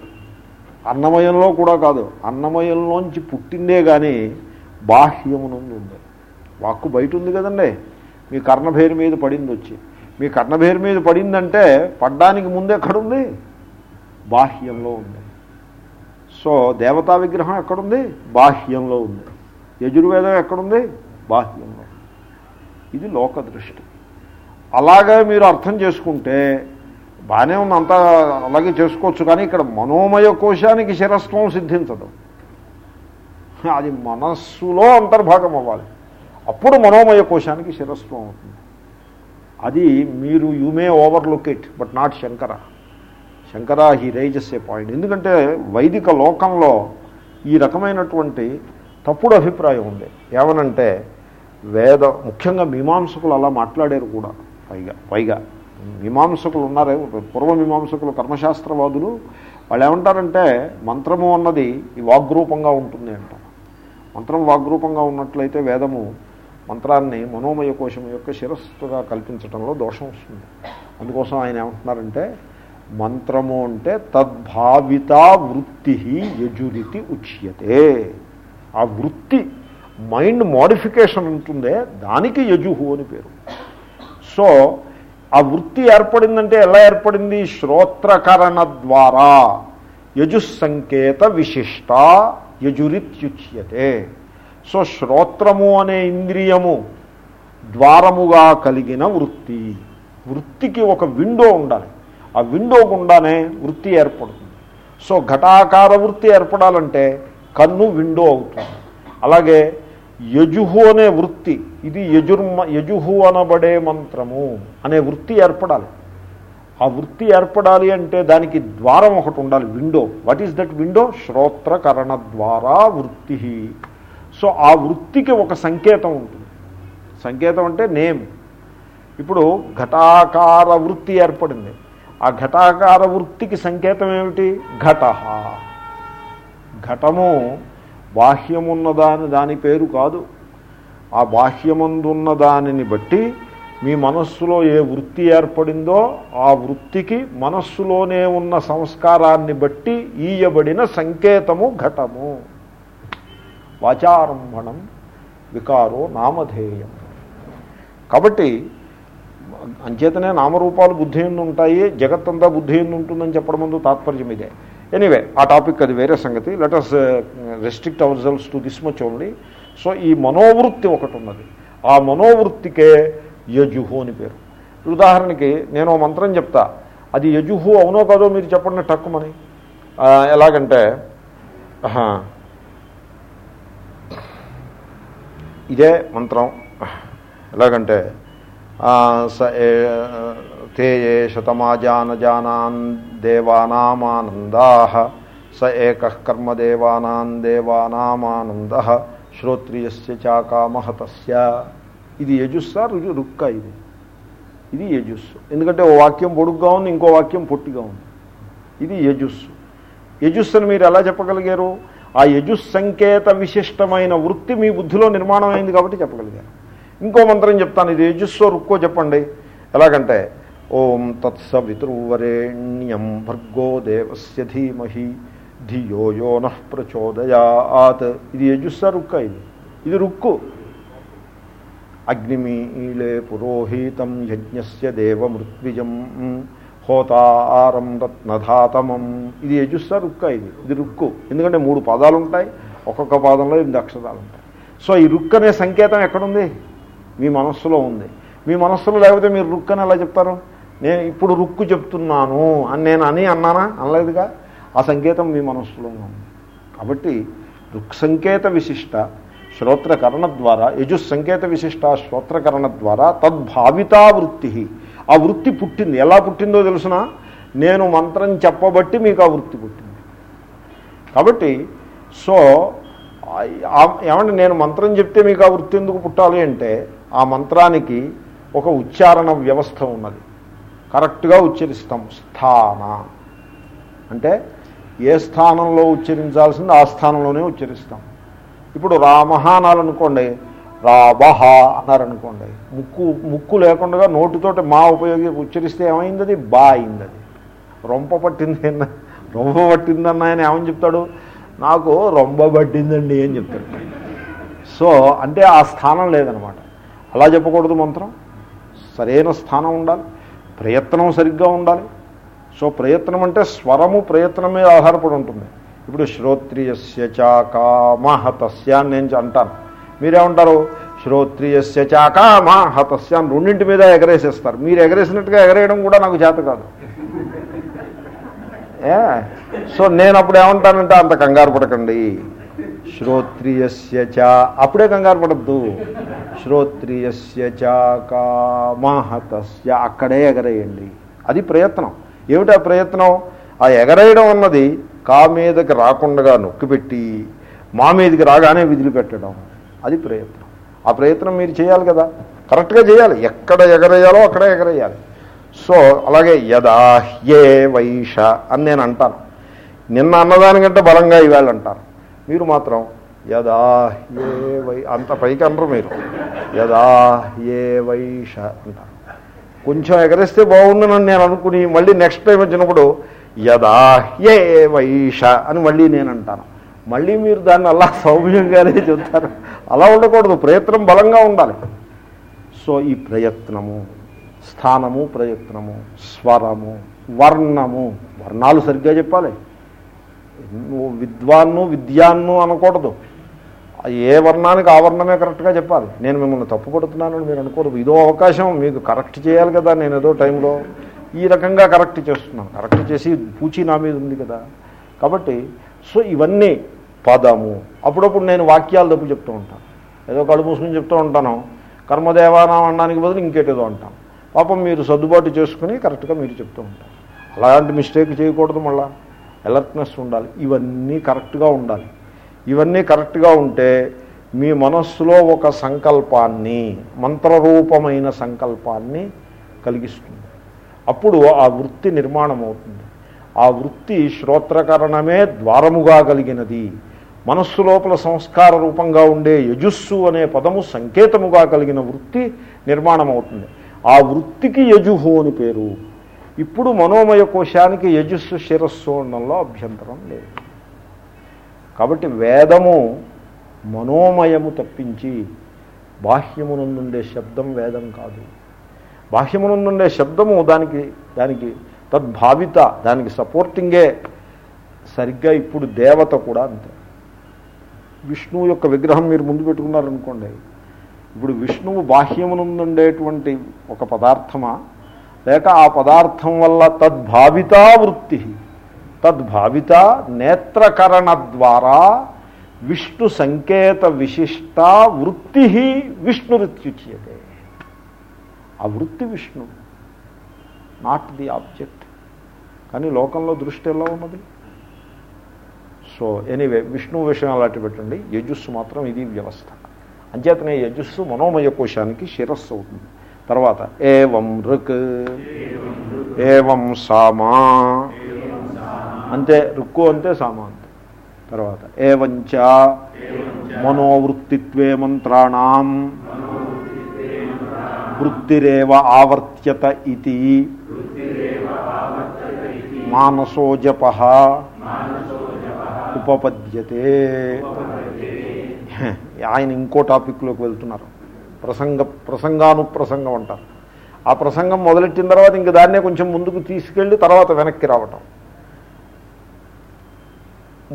S1: అన్నమయంలో కూడా కాదు అన్నమయంలోంచి పుట్టిందే కానీ బాహ్యమునందు ఉంది. వాక్కు బయట ఉంది కదండి. మీ కర్ణభేరు మీద పడింది వచ్చి మీ కర్ణభేరు మీద పడిందంటే పడ్డానికి ముందు ఎక్కడుంది? బాహ్యంలో ఉంది. సో దేవతా విగ్రహం ఎక్కడుంది? బాహ్యంలో ఉంది. యజుర్వేదం ఎక్కడుంది? బాహ్యంలో ఇది లోక దృష్టి అలాగే మీరు అర్థం చేసుకుంటే బాగానే ఉంది అంతా అలాగే చేసుకోవచ్చు కానీ ఇక్కడ మనోమయ కోశానికి శిరస్వం సిద్ధించదు. అది మనస్సులో అంతర్భాగం అవ్వాలి. అప్పుడు మనోమయ కోశానికి శిరస్వం అవుతుంది. అది మీరు you may overlook it but not Shankara Shankara he raises a point ఎందుకంటే వైదిక లోకంలో ఈ రకమైనటువంటి తప్పుడు అభిప్రాయం ఉంది. ఏమనంటే వేద ముఖ్యంగా మీమాంసకులు అలా మాట్లాడారు కూడా పైగా పైగా. మీమాంసకులు ఉన్నారే. పూర్వమీమాంసకులు కర్మశాస్త్రవాదులు. వాళ్ళు ఏమంటారంటే మంత్రము అన్నది ఈ వాగ్రూపంగా ఉంటుంది అంటారు. మంత్రం వాగ్రూపంగా ఉన్నట్లయితే వేదము మంత్రాన్ని మనోమయ కోశం యొక్క శిరస్సుగా కల్పించడంలో దోషం వస్తుంది. అందుకోసం ఆయన ఏమంటున్నారంటే మంత్రము అంటే తద్భావిత వృత్తి యజురితి ఉచ్యతే. ఆ వృత్తి మైండ్ మోడిఫికేషన్ ఉంటుందే దానికి యజుహు అని పేరు. సో ఆ వృత్తి ఏర్పడిందంటే ఎలా ఏర్పడింది? శ్రోత్రకరణ ద్వారా. యజుస్సంకేత విశిష్ట యజురిత్యుచ్యతే. సో శ్రోత్రము అనే ఇంద్రియము ద్వారముగా కలిగిన వృత్తి. వృత్తికి ఒక విండో ఉండాలి. ఆ విండో గుండానే వృత్తి ఏర్పడుతుంది. సో ఘటాకార వృత్తి ఏర్పడాలంటే కన్ను విండో అవుతుంది. అలాగే యజుహు అనే వృత్తి. ఇది యజుర్మ యజుహు అనబడే మంత్రము అనే వృత్తి ఏర్పడాలి. ఆ వృత్తి ఏర్పడాలి అంటే దానికి ద్వారం ఒకటి ఉండాలి window. What is that window శ్రోత్రకరణ ద్వారా వృత్తి. సో ఆ వృత్తికి ఒక సంకేతం ఉంటుంది. సంకేతం అంటే నేమ్. ఇప్పుడు ఘటాకార వృత్తి ఏర్పడింది. ఆ ఘటాకార వృత్తికి సంకేతం ఏమిటి? ఘట. ఘటము బాహ్యమున్నదాని దాని పేరు కాదు. ఆ బాహ్యమందున్న దానిని బట్టి మీ మనస్సులో ఏ వృత్తి ఏర్పడిందో ఆ వృత్తికి మనస్సులోనే ఉన్న సంస్కారాన్ని బట్టి ఈయబడిన సంకేతము ఘటము. వాచారంభణం వికారో నామధేయం. కాబట్టి అంచేతనే నామరూపాలు బుద్ధి ఎందు ఉంటాయి జగత్తంతా బుద్ధి ఎందు ఉంటుందని చెప్పడం ముందు తాత్పర్యం ఇదే. ఎనీవే ఆ టాపిక్ అది వేరే సంగతి. Let us restrict ourselves to this much only so ఈ మనోవృత్తి ఒకటి ఉన్నది. ఆ మనోవృత్తికే యజుహు అని పేరు. ఉదాహరణకి నేను మంత్రం చెప్తా. అది యజుహు అవునో కాదో మీరు చెప్పండి టక్కుమని ఎలాగంటే ఇదే మంత్రం. ఎలాగంటే స తే ఏ శతమాజానజానాన్ దేవానామానందా స ఏక కర్మదేవానాం దేవానామానంద శ్రోత్రియస్య చాకామహతస్య ఇది యజుస్సా? రుజు రుక్క ఇది. ఇది యజుస్సు. ఎందుకంటే ఓ వాక్యం పొడుగ్గా ఉంది ఇంకో వాక్యం పొట్టిగా ఉంది. ఇది యజుస్సు. యజుస్సును మీరు ఎలా చెప్పగలిగారు? ఆ యజుస్ సంకేత విశిష్టమైన వృత్తి మీ బుద్ధిలో నిర్మాణం అయింది కాబట్టి చెప్పగలిగారు. ఇంకో మంత్రం చెప్తాను. ఇది యజుస్సో రుక్కో చెప్పండి. ఎలాగంటే ఓం తత్సవితృవరేణ్యం భర్గో దేవస్య ధీమహి ధియో యో నః ప్రచోదయాత్. ఇది యజుస్స రుక్క ఇది? ఇది రుక్కు. అగ్నిమీళే పురోహితం యజ్ఞస్య దేవమృత్విజం హోతారం రత్నధాతమం. ఇది యజుస్స రుక్క ఇది? ఇది రుక్కు. ఎందుకంటే మూడు పాదాలు ఉంటాయి ఒక్కొక్క పాదంలో ఎనిమిది అక్షరాలు ఉంటాయి సో ఈ రుక్ అనే సంకేతం ఎక్కడుంది? మీ మనస్సులో ఉంది. మీ మనస్సులో లేకపోతే మీరు రుక్ అని ఎలా చెప్తారు? నేను ఇప్పుడు రుక్కు చెప్తున్నాను అని నేను అని అన్నానా? అనలేదుగా? ఆ సంకేతం మీ మనస్సులో ఉంది. కాబట్టి రుక్ సంకేత విశిష్ట శ్రోత్రకరణ ద్వారా యజుస్ సంకేత విశిష్ట శ్రోత్రకరణ ద్వారా తద్భావితా వృత్తి ఆ వృత్తి పుట్టింది. ఎలా పుట్టిందో తెలుసిన? నేను మంత్రం చెప్పబట్టి మీకు ఆ వృత్తి పుట్టింది. కాబట్టి సో ఏమంటే నేను మంత్రం చెప్తే మీకు ఆ వృత్తి ఎందుకు పుట్టాలి అంటే ఆ మంత్రానికి ఒక ఉచ్చారణ వ్యవస్థ ఉన్నది. కరెక్ట్గా ఉచ్చరిస్తాం. స్థాన. అంటే ఏ స్థానంలో ఉచ్చరించాల్సింది ఆ స్థానంలోనే ఉచ్చరిస్తాం. ఇప్పుడు రామహ అనాలనుకోండి రావహ అన్నారనుకోండి ముక్కు ముక్కు లేకుండా నోటితోటి మా ఉపయోగి ఉచ్చరిస్తే ఏమైంది అది బా అయింది అది రొంప పట్టింది అన్న రొంప పట్టిందన్న ఆయన ఏమని చెప్తాడు? నాకు రొంప పట్టిందండి అని చెప్తాడు. సో అంటే ఆ స్థానం లేదనమాట. అలా చెప్పకూడదు మంత్రం. సరైన స్థానం ఉండాలి. ప్రయత్నం సరిగ్గా ఉండాలి. సో ప్రయత్నం అంటే స్వరము ప్రయత్నం మీద ఆధారపడి ఉంటుంది. ఇప్పుడు శ్రోత్రియస్య చాకామహతస్య అని నేను అంటాను. మీరేమంటారు? శ్రోత్రియస్య చాకామహతస్య అని రెండింటి మీద ఎగరేసేస్తారు. మీరు ఎగరేసినట్టుగా ఎగరేయడం కూడా నాకు చేత కాదు. ఏ? సో నేను అప్పుడు ఏమంటానంటే అంత కంగారు పడకండి. శ్రోత్రియస్య చ. అప్పుడే కంగారు పడద్దు. శ్రోత్రియస్య చాకామహతస్య అక్కడే ఎగరేయండి. అది ప్రయత్నం. ఏమిటా ప్రయత్నం? ఆ ఎగరేయడం అన్నది కా మీదకి రాకుండా నొక్కిపెట్టి మా మీదకి రాగానే విదిలిపెట్టడం అది ప్రయత్నం. ఆ ప్రయత్నం మీరు చేయాలి కదా. కరెక్ట్గా చేయాలి. ఎక్కడ ఎగరేయాలో అక్కడే ఎగరేయాలి. సో అలాగే యదా ఏ వైష అని నేను అంటాను. నిన్న అన్నదానికంటే బలంగా ఇవాళ అంటాను మీరు మాత్రం యదా ఏ వై అంత పైకి అనరు మీరు. యదా ఏ వైష అంటారు కొంచెం ఎగరేస్తే బాగుందని నేను అనుకుని మళ్ళీ నెక్స్ట్ టైం వచ్చినప్పుడు యదా ఏ వైష అని మళ్ళీ నేను అంటాను. మళ్ళీ మీరు దాన్ని అలా సౌమ్యంగానే చెప్తారు అలా ఉండకూడదు ప్రయత్నం బలంగా ఉండాలి. సో ఈ ప్రయత్నము స్థానము ప్రయత్నము స్వరము వర్ణము వర్ణాలు సరిగ్గా చెప్పాలి. నువ్వు విద్వాన్ను విద్యాన్ను అనకూడదు. ఏ వర్ణానికి ఆ వర్ణమే కరెక్ట్గా చెప్పాలి. నేను మిమ్మల్ని తప్పుపడుతున్నానని మీరు అనుకోరు ఇదో అవకాశం మీకు కరెక్ట్ చేయాలి కదా నేను ఏదో టైంలో ఈ రకంగా కరెక్ట్ చేస్తున్నాను. కరెక్ట్ చేసి పూచి నా మీద ఉంది కదా. కాబట్టి సో ఇవన్నీ పదము. అప్పుడప్పుడు నేను వాక్యాలు తప్పు చెప్తూ ఉంటాను. ఏదో కళ్ళు మూసుకుని చెప్తూ ఉంటాను. కర్మదేవానం అనడానికి బదులు ఇంకేటేదో అంటాం పాపం మీరు సర్దుబాటు చేసుకుని కరెక్ట్గా మీరు చెప్తూ ఉంటారు. అలాంటి మిస్టేక్ చేయకూడదు మళ్ళీ. అలర్ట్నెస్ ఉండాలి. ఇవన్నీ కరెక్ట్గా ఉండాలి. ఇవన్నీ కరెక్ట్గా ఉంటే మీ మనస్సులో ఒక సంకల్పాన్ని మంత్రరూపమైన సంకల్పాన్ని కలిగిస్తుంది. అప్పుడు ఆ వృత్తి నిర్మాణం అవుతుంది ఆ వృత్తి శ్రోత్రకరణమే ద్వారముగా కలిగినది. మనస్సు లోపల సంస్కార రూపంగా ఉండే యజుస్సు అనే పదము సంకేతముగా కలిగిన వృత్తి నిర్మాణం అవుతుంది ఆ వృత్తికి యజుహు అని పేరు. ఇప్పుడు మనోమయ కోశానికి యజస్సు శిరస్సు ఉండడంలో అభ్యంతరం లేదు. కాబట్టి వేదము మనోమయము తప్పించి బాహ్యమునందుండే శబ్దం వేదం కాదు. బాహ్యమునందుండే శబ్దము దానికి దానికి తద్భావిత దానికి సపోర్టింగే సరిగ్గా ఇప్పుడు దేవత కూడా అంతే. విష్ణువు యొక్క విగ్రహం మీరు ముందు పెట్టుకున్నారనుకోండి. ఇప్పుడు విష్ణువు బాహ్యమునందుండేటువంటి ఒక పదార్థమా? లేక ఆ పదార్థం వల్ల తద్భావితా వృత్తి తద్భావిత నేత్రకరణ ద్వారా విష్ణు సంకేత విశిష్ట వృత్తి విష్ణురిత్యుచ్యతే ఆ వృత్తి విష్ణు. నాట్ ది ఆబ్జెక్ట్ కానీ లోకంలో దృష్టి ఎలా ఉన్నది? సో ఎనీవే విష్ణు విషయం అలాంటి పెట్టండి యజుస్సు మాత్రం ఇది వ్యవస్థ. అంచేతనే యజస్సు మనోమయ కోశానికి శిరస్సు అవుతుంది. తర్వాత ఏవం రుక్ ఏవం సామా. అంతే రుక్కు అంతే సామా అంతే. తర్వాత ఏవంచ. మనోవృత్తిత్వే మంత్రాణం. వృత్తిరేవ ఆవర్త్యత ఇది మానసోజప ఉపపద్యతే. ఆయన ఇంకో టాపిక్లోకి వెళ్తున్నారు. ప్రసంగ ప్రసంగానుప్రసంగం అంటారు. ఆ ప్రసంగం మొదలెట్టిన తర్వాత ఇంక దాన్నే కొంచెం ముందుకు తీసుకెళ్ళి తర్వాత వెనక్కి రావటం.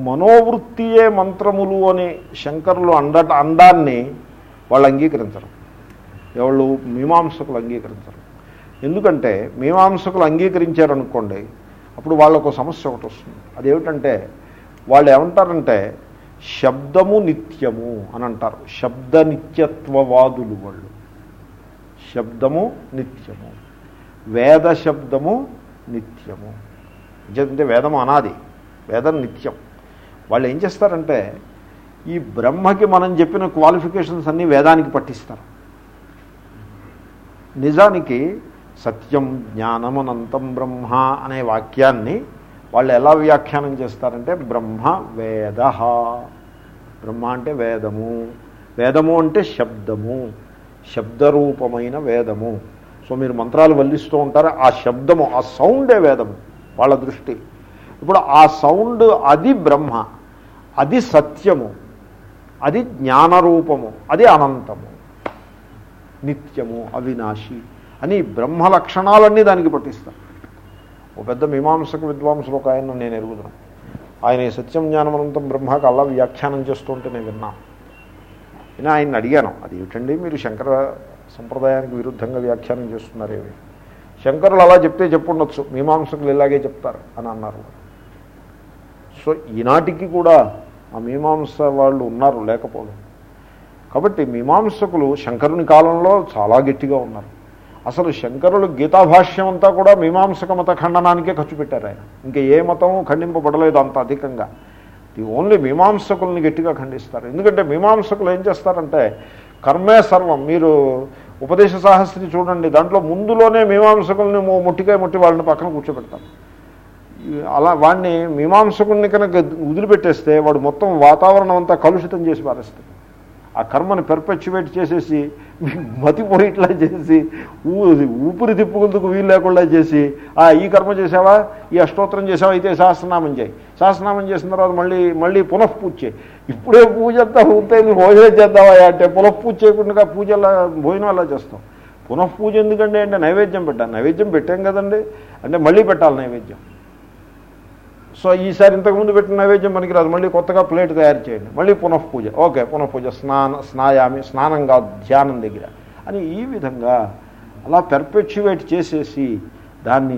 S1: మనోవృత్తియే మంత్రములు అని శంకరులు అండ అండాన్ని వాళ్ళు అంగీకరించరు. ఎవళ్ళు? మీమాంసకులు అంగీకరించరు. ఎందుకంటే మీమాంసకులు అంగీకరించారనుకోండి అప్పుడు వాళ్ళకు సమస్య ఒకటి వస్తుంది. అదేమిటంటే వాళ్ళు ఏమంటారంటే శబ్దము నిత్యము అని అంటారు. శబ్ద నిత్యత్వవాదులు వాళ్ళు. శబ్దము నిత్యము. వేద శబ్దము నిత్యము. ఎందుకంటే వేదము అనాది. వేదం నిత్యం. వాళ్ళు ఏం చేస్తారంటే ఈ బ్రహ్మకి మనం చెప్పిన క్వాలిఫికేషన్స్ అన్నీ వేదానికి పట్టిస్తారు. నిజానికి సత్యం జ్ఞానమనంతం బ్రహ్మ అనే వాక్యాన్ని వాళ్ళు ఎలా వ్యాఖ్యానం చేస్తారంటే బ్రహ్మ వేద బ్రహ్మ అంటే వేదము. వేదము అంటే శబ్దము. శబ్దరూపమైన వేదము. సో మీరు మంత్రాలు వల్లిస్తూ ఉంటారు? ఆ శబ్దము ఆ సౌండే వేదము వాళ్ళ దృష్టి. ఇప్పుడు ఆ సౌండ్ అది బ్రహ్మ అది సత్యము అది జ్ఞానరూపము అది అనంతము. నిత్యము అవినాశి అని బ్రహ్మ లక్షణాలన్నీ దానికి పట్టిస్తారు. ఓ పెద్ద మీమాంసక విద్వాంసులు ఒక ఆయన నేను ఎరుగుతున్నాను ఆయన ఈ సత్యం జ్ఞానమనంతం బ్రహ్మకు అలా వ్యాఖ్యానం చేస్తుంటే నేను విన్నాను. నేను ఆయన్ని అడిగాను అది ఏమిటండి మీరు శంకర సంప్రదాయానికి విరుద్ధంగా వ్యాఖ్యానం చేస్తున్నారేమి శంకరులు అలా చెప్తే చెప్పుండొచ్చు మీమాంసకులు ఇలాగే చెప్తారు అని అన్నారు. సో ఈనాటికి కూడా ఆ మీమాంస వాళ్ళు ఉన్నారు లేకపోవడం కాబట్టి మీమాంసకులు శంకరుని కాలంలో చాలా గట్టిగా ఉన్నారు. అసలు శంకరులు గీతాభాష్యం అంతా కూడా మీమాంసక మత ఖండనానికే ఖర్చు పెట్టారు ఆయన. ఇంకా ఏ మతం ఖండింపబడలేదు అంత అధికంగా. ది ఓన్లీ మీమాంసకుల్ని గట్టిగా ఖండిస్తారు. ఎందుకంటే మీమాంసకులు ఏం చేస్తారంటే కర్మే సర్వం మీరు ఉపదేశ సాహస్రి చూడండి దాంట్లో ముందులోనే మీమాంసకుల్ని ముట్టికాయ ముట్టి వాళ్ళని పక్కన కూర్చోబెడతారు. అలా వాడిని మీమాంసకుల్ని కనుక వదిలిపెట్టేస్తే వాడు మొత్తం వాతావరణం అంతా కలుషితం చేసి పారేస్తాడు. ఆ కర్మను పెర్పెచ్యువేట్ చేసేసి మతిపోయిట్లా చేసి ఊ ఊపిరి తిప్పుకుందుకు వీలు లేకుండా చేసి ఆ ఈ కర్మ చేసావా? ఈ అష్టోత్తరం చేసావా? అయితే సహస్రనామం చేయి. సహస్రనామం చేసిన తర్వాత మళ్ళీ మళ్ళీ పునఃపూజ చేయి. ఇప్పుడే పూజ అంతా పూర్తయింది. భోజనం చేద్దావా అంటే పునఃపూజ చేయకుండా పూజ అలా భోజనం అలా చేస్తాం? పునఃపూజ ఎందుకండి అంటే నైవేద్యం పెట్టాను నైవేద్యం పెట్టాం కదండి. అంటే మళ్ళీ పెట్టాలి నైవేద్యం. సో ఈసారి ఇంతకుముందు పెట్టిన నైవేద్యం మనకి రాదు. మళ్ళీ కొత్తగా ప్లేట్ తయారు చేయండి. మళ్ళీ పునఃపూజ. ఓకే పునఃపూజ. స్నాన స్నాయామి స్నానం కాదు ధ్యానం దగ్గర. అని ఈ విధంగా అలా పెర్పెచ్యువేట్ చేసేసి దాన్ని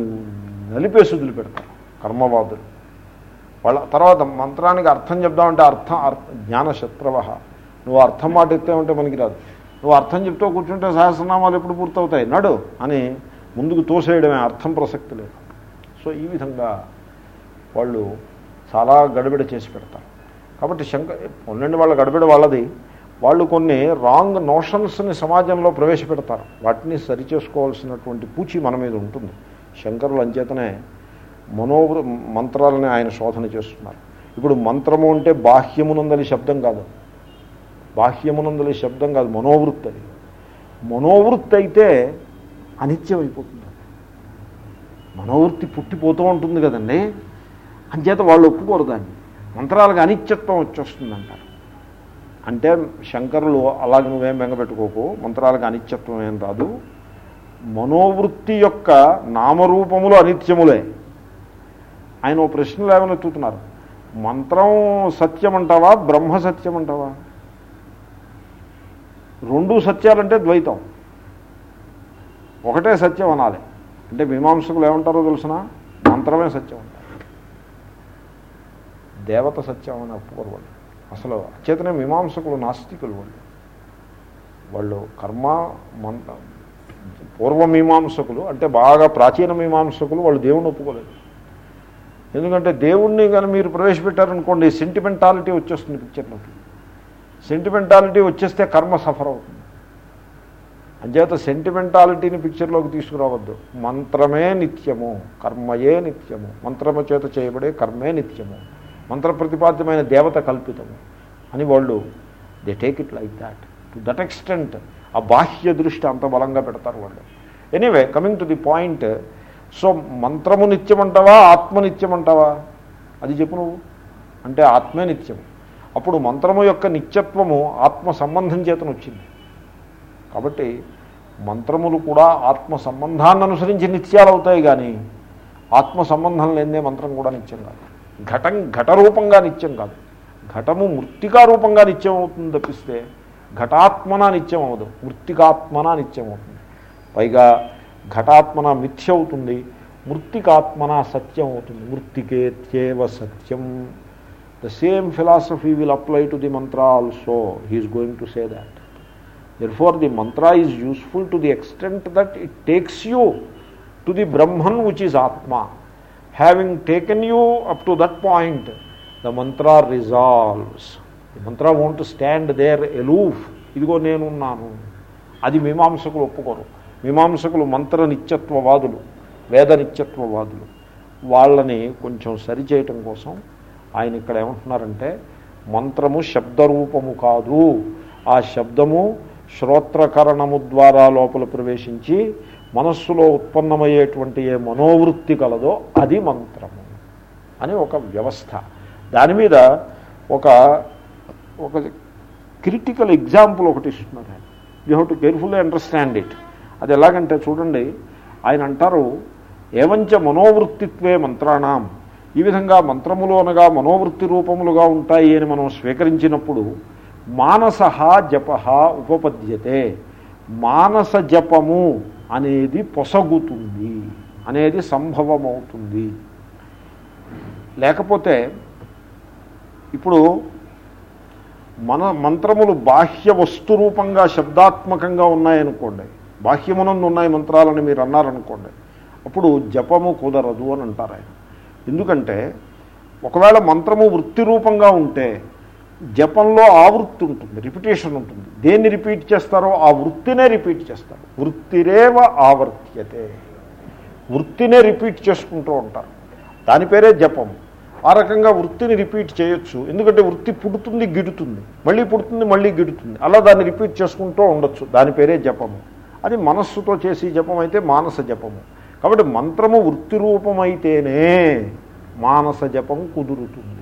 S1: నలిపేసి వదిలిపెడతారు కర్మవాదులు. వాళ్ళ తర్వాత మంత్రానికి అర్థం చెప్దామంటే అర్థం అర్థ జ్ఞానశత్రవ నువ్వు అర్థం మాట ఎత్తామంటే మనకి రాదు. నువ్వు అర్థం చెప్తూ కూర్చుంటే సహస్రనామాలు ఎప్పుడు పూర్తవుతాయి? నడు అని ముందుకు తోసేయడమే అర్థం ప్రసక్తి లేదు. సో ఈ విధంగా వాళ్ళు చాలా గడబిడ చేసి పెడతారు. కాబట్టి శంక పొందండి వాళ్ళ గడబిడ వాళ్ళది. వాళ్ళు కొన్ని రాంగ్ నోషన్స్ని సమాజంలో ప్రవేశపెడతారు. వాటిని సరిచేసుకోవాల్సినటువంటి పూచి మన మీద ఉంటుంది. శంకరులు అంచేతనే మనోవృ మంత్రాలని ఆయన శోధన చేస్తున్నారు. ఇప్పుడు మంత్రము అంటే బాహ్యమునందలి శబ్దం కాదు. బాహ్యమునందలి శబ్దం కాదు మనోవృత్తి అది. మనోవృత్తి అయితే అనిత్యం అయిపోతుంది మనోవృత్తి పుట్టిపోతూ ఉంటుంది కదండి. అంచేత వాళ్ళు ఒప్పుకోరు దాన్ని. మంత్రాలకు అనిత్యత్వం వచ్చేస్తుందంటారు. అంటే శంకరులు అలాగే నువ్వేం బెంగపెట్టుకోకు మంత్రాలకు అనిత్యత్వం ఏం రాదు. మనోవృత్తి యొక్క నామరూపములు అనిత్యములే. ఆయన ఓ ప్రశ్నలు ఏమైనా ఎత్తుతున్నారు? మంత్రం సత్యం అంటావా బ్రహ్మ సత్యం అంటావా రెండు సత్యాలంటే ద్వైతం. ఒకటే సత్యం అనాలి. అంటే మీమాంసకులు ఏమంటారో తెలుసిన? మంత్రమే సత్యం. దేవత సత్యం అని ఒప్పుకోరు వాళ్ళు. అసలు అచేతనే మీమాంసకులు నాస్తికులు వాళ్ళు. వాళ్ళు కర్మ మంత్ర పూర్వమీమాంసకులు అంటే బాగా ప్రాచీన మీమాంసకులు వాళ్ళు దేవుణ్ణి ఒప్పుకోలేదు. ఎందుకంటే దేవుణ్ణి కానీ మీరు ప్రవేశపెట్టారనుకోండి సెంటిమెంటాలిటీ వచ్చేస్తుంది పిక్చర్లోకి సెంటిమెంటాలిటీ వచ్చేస్తే కర్మ సఫర్ అవుతుంది. అంచేత సెంటిమెంటాలిటీని పిక్చర్లోకి తీసుకురావద్దు. మంత్రమే నిత్యము కర్మయే నిత్యము. మంత్రము చేత చేయబడే కర్మే నిత్యము. మంత్రప్రతిపాద్యమైన దేవత కల్పితము. అని వాళ్ళు they take it like that to that extent ఆ బాహ్య దృష్టి అంత బలంగా పెడతారు వాళ్ళు. Anyway coming to the point so మంత్రము నిత్యమంటావా ఆత్మ నిత్యమంటావా? అది చెప్పు నువ్వు. అంటే ఆత్మే నిత్యం. అప్పుడు మంత్రము యొక్క నిత్యత్వము ఆత్మ సంబంధం చేతను వచ్చింది. కాబట్టి మంత్రములు కూడా ఆత్మ సంబంధాన్ని అనుసరించి నిత్యాలు అవుతాయి కానీ ఆత్మ సంబంధం లేదే మంత్రం కూడా నిత్యం కాదు. ఘటం ఘటరూపంగా నిత్యం కాదు. ఘటము మృత్తికా రూపంగా నిత్యం అవుతుంది తప్పిస్తే ఘటాత్మన నిత్యం అవదు మృత్తికాత్మన నిత్యం అవుతుంది పైగా ఘటాత్మన మిథ్య అవుతుంది మృత్తికాత్మన సత్యం అవుతుంది మృత్తికేత్యేవ సత్యం. The same philosophy will apply to the mantra also he's going to say that therefore the mantra is useful to the extent that it takes you to the Brahman which is atma. Having taken you up to that point the mantra resolves. The mantra won't stand there aloof. ఇదిగో నేనున్నాను. అది మీమాంసకులు ఒప్పుకోరు. మీమాంసకులు మంత్ర నిత్యత్వవాదులు వేద నిత్యత్వవాదులు. వాళ్ళని కొంచెం సరిచేయటం కోసం ఆయన ఇక్కడ ఏమంటున్నారంటే మంత్రము శబ్దరూపము కాదు. ఆ శబ్దము శ్రోత్రకరణము ద్వారా లోపల ప్రవేశించి మనస్సులో ఉత్పన్నమయ్యేటువంటి ఏ మనోవృత్తి కలదో అది మంత్రము అని ఒక వ్యవస్థ. దాని మీద ఒక ఒక క్రిటికల్ ఎగ్జాంపుల్ ఒకటి ఇస్తున్నారు ఆయన. You have to carefully understand it. అది ఎలాగంటే చూడండి ఆయన అంటారు ఏవంచ మనోవృత్తిత్వే మంత్రాణం. ఈ విధంగా మంత్రములు అనగా మనోవృత్తి రూపములుగా ఉంటాయి అని మనం స్వీకరించినప్పుడు మానస జప ఉపపద్యతే. మానస జపము అనేది పొసగుతుంది అనేది సంభవమవుతుంది. లేకపోతే ఇప్పుడు మన మంత్రములు బాహ్య వస్తురూపంగా శబ్దాత్మకంగా ఉన్నాయనుకోండి బాహ్యమునందు ఉన్నాయి మంత్రాలని మీరు అన్నారనుకోండి అప్పుడు జపము కుదరదు అని అంటారు ఆయన. ఎందుకంటే ఒకవేళ మంత్రము వృత్తి రూపంగా ఉంటే జపంలో ఆవృత్తి ఉంటుంది రిపిటేషన్ ఉంటుంది. దేన్ని రిపీట్ చేస్తారో ఆ వృత్తినే రిపీట్ చేస్తారు. వృత్తిరేవ ఆవర్త్యతే. వృత్తినే రిపీట్ చేసుకుంటూ ఉంటారు. దాని పేరే జపం. ఆ రకంగా వృత్తిని రిపీట్ చేయొచ్చు. ఎందుకంటే వృత్తి పుడుతుంది గిడుతుంది. మళ్ళీ పుడుతుంది మళ్ళీ గిడుతుంది. అలా దాన్ని రిపీట్ చేసుకుంటూ ఉండొచ్చు. దాని పేరే జపము. అది మనస్సుతో చేసి జపం అయితే మానస జపము. కాబట్టి మంత్రము వృత్తి రూపమైతేనే మానస జపం కుదురుతుంది.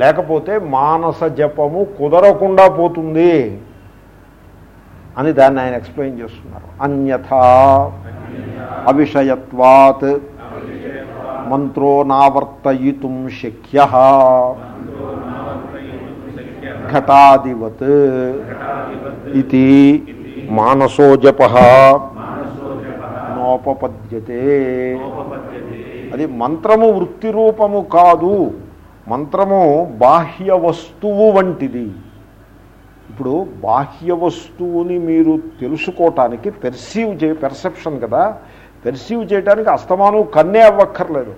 S1: లేకపోతే మానస జపము కుదరకుండా పోతుంది అని దాన్ని ఆయన ఎక్స్ప్లెయిన్ చేస్తున్నారు. అన్యథా అవిషయత్వాత్ మంత్రో నావర్తయితుం శక్య ఘటాదివత్ ఇది మానసో జప నోపపద్యతే. అది మంత్రము వృత్తి రూపము కాదు. మంత్రము బాహ్య వస్తువు వంటిది. ఇప్పుడు బాహ్య వస్తువుని మీరు తెలుసుకోవటానికి పెర్సీవ్ చే పెర్సెప్షన్ కదా పెర్సీవ్ చేయడానికి అస్తమానం కన్నే అవ్వక్కర్లేదు.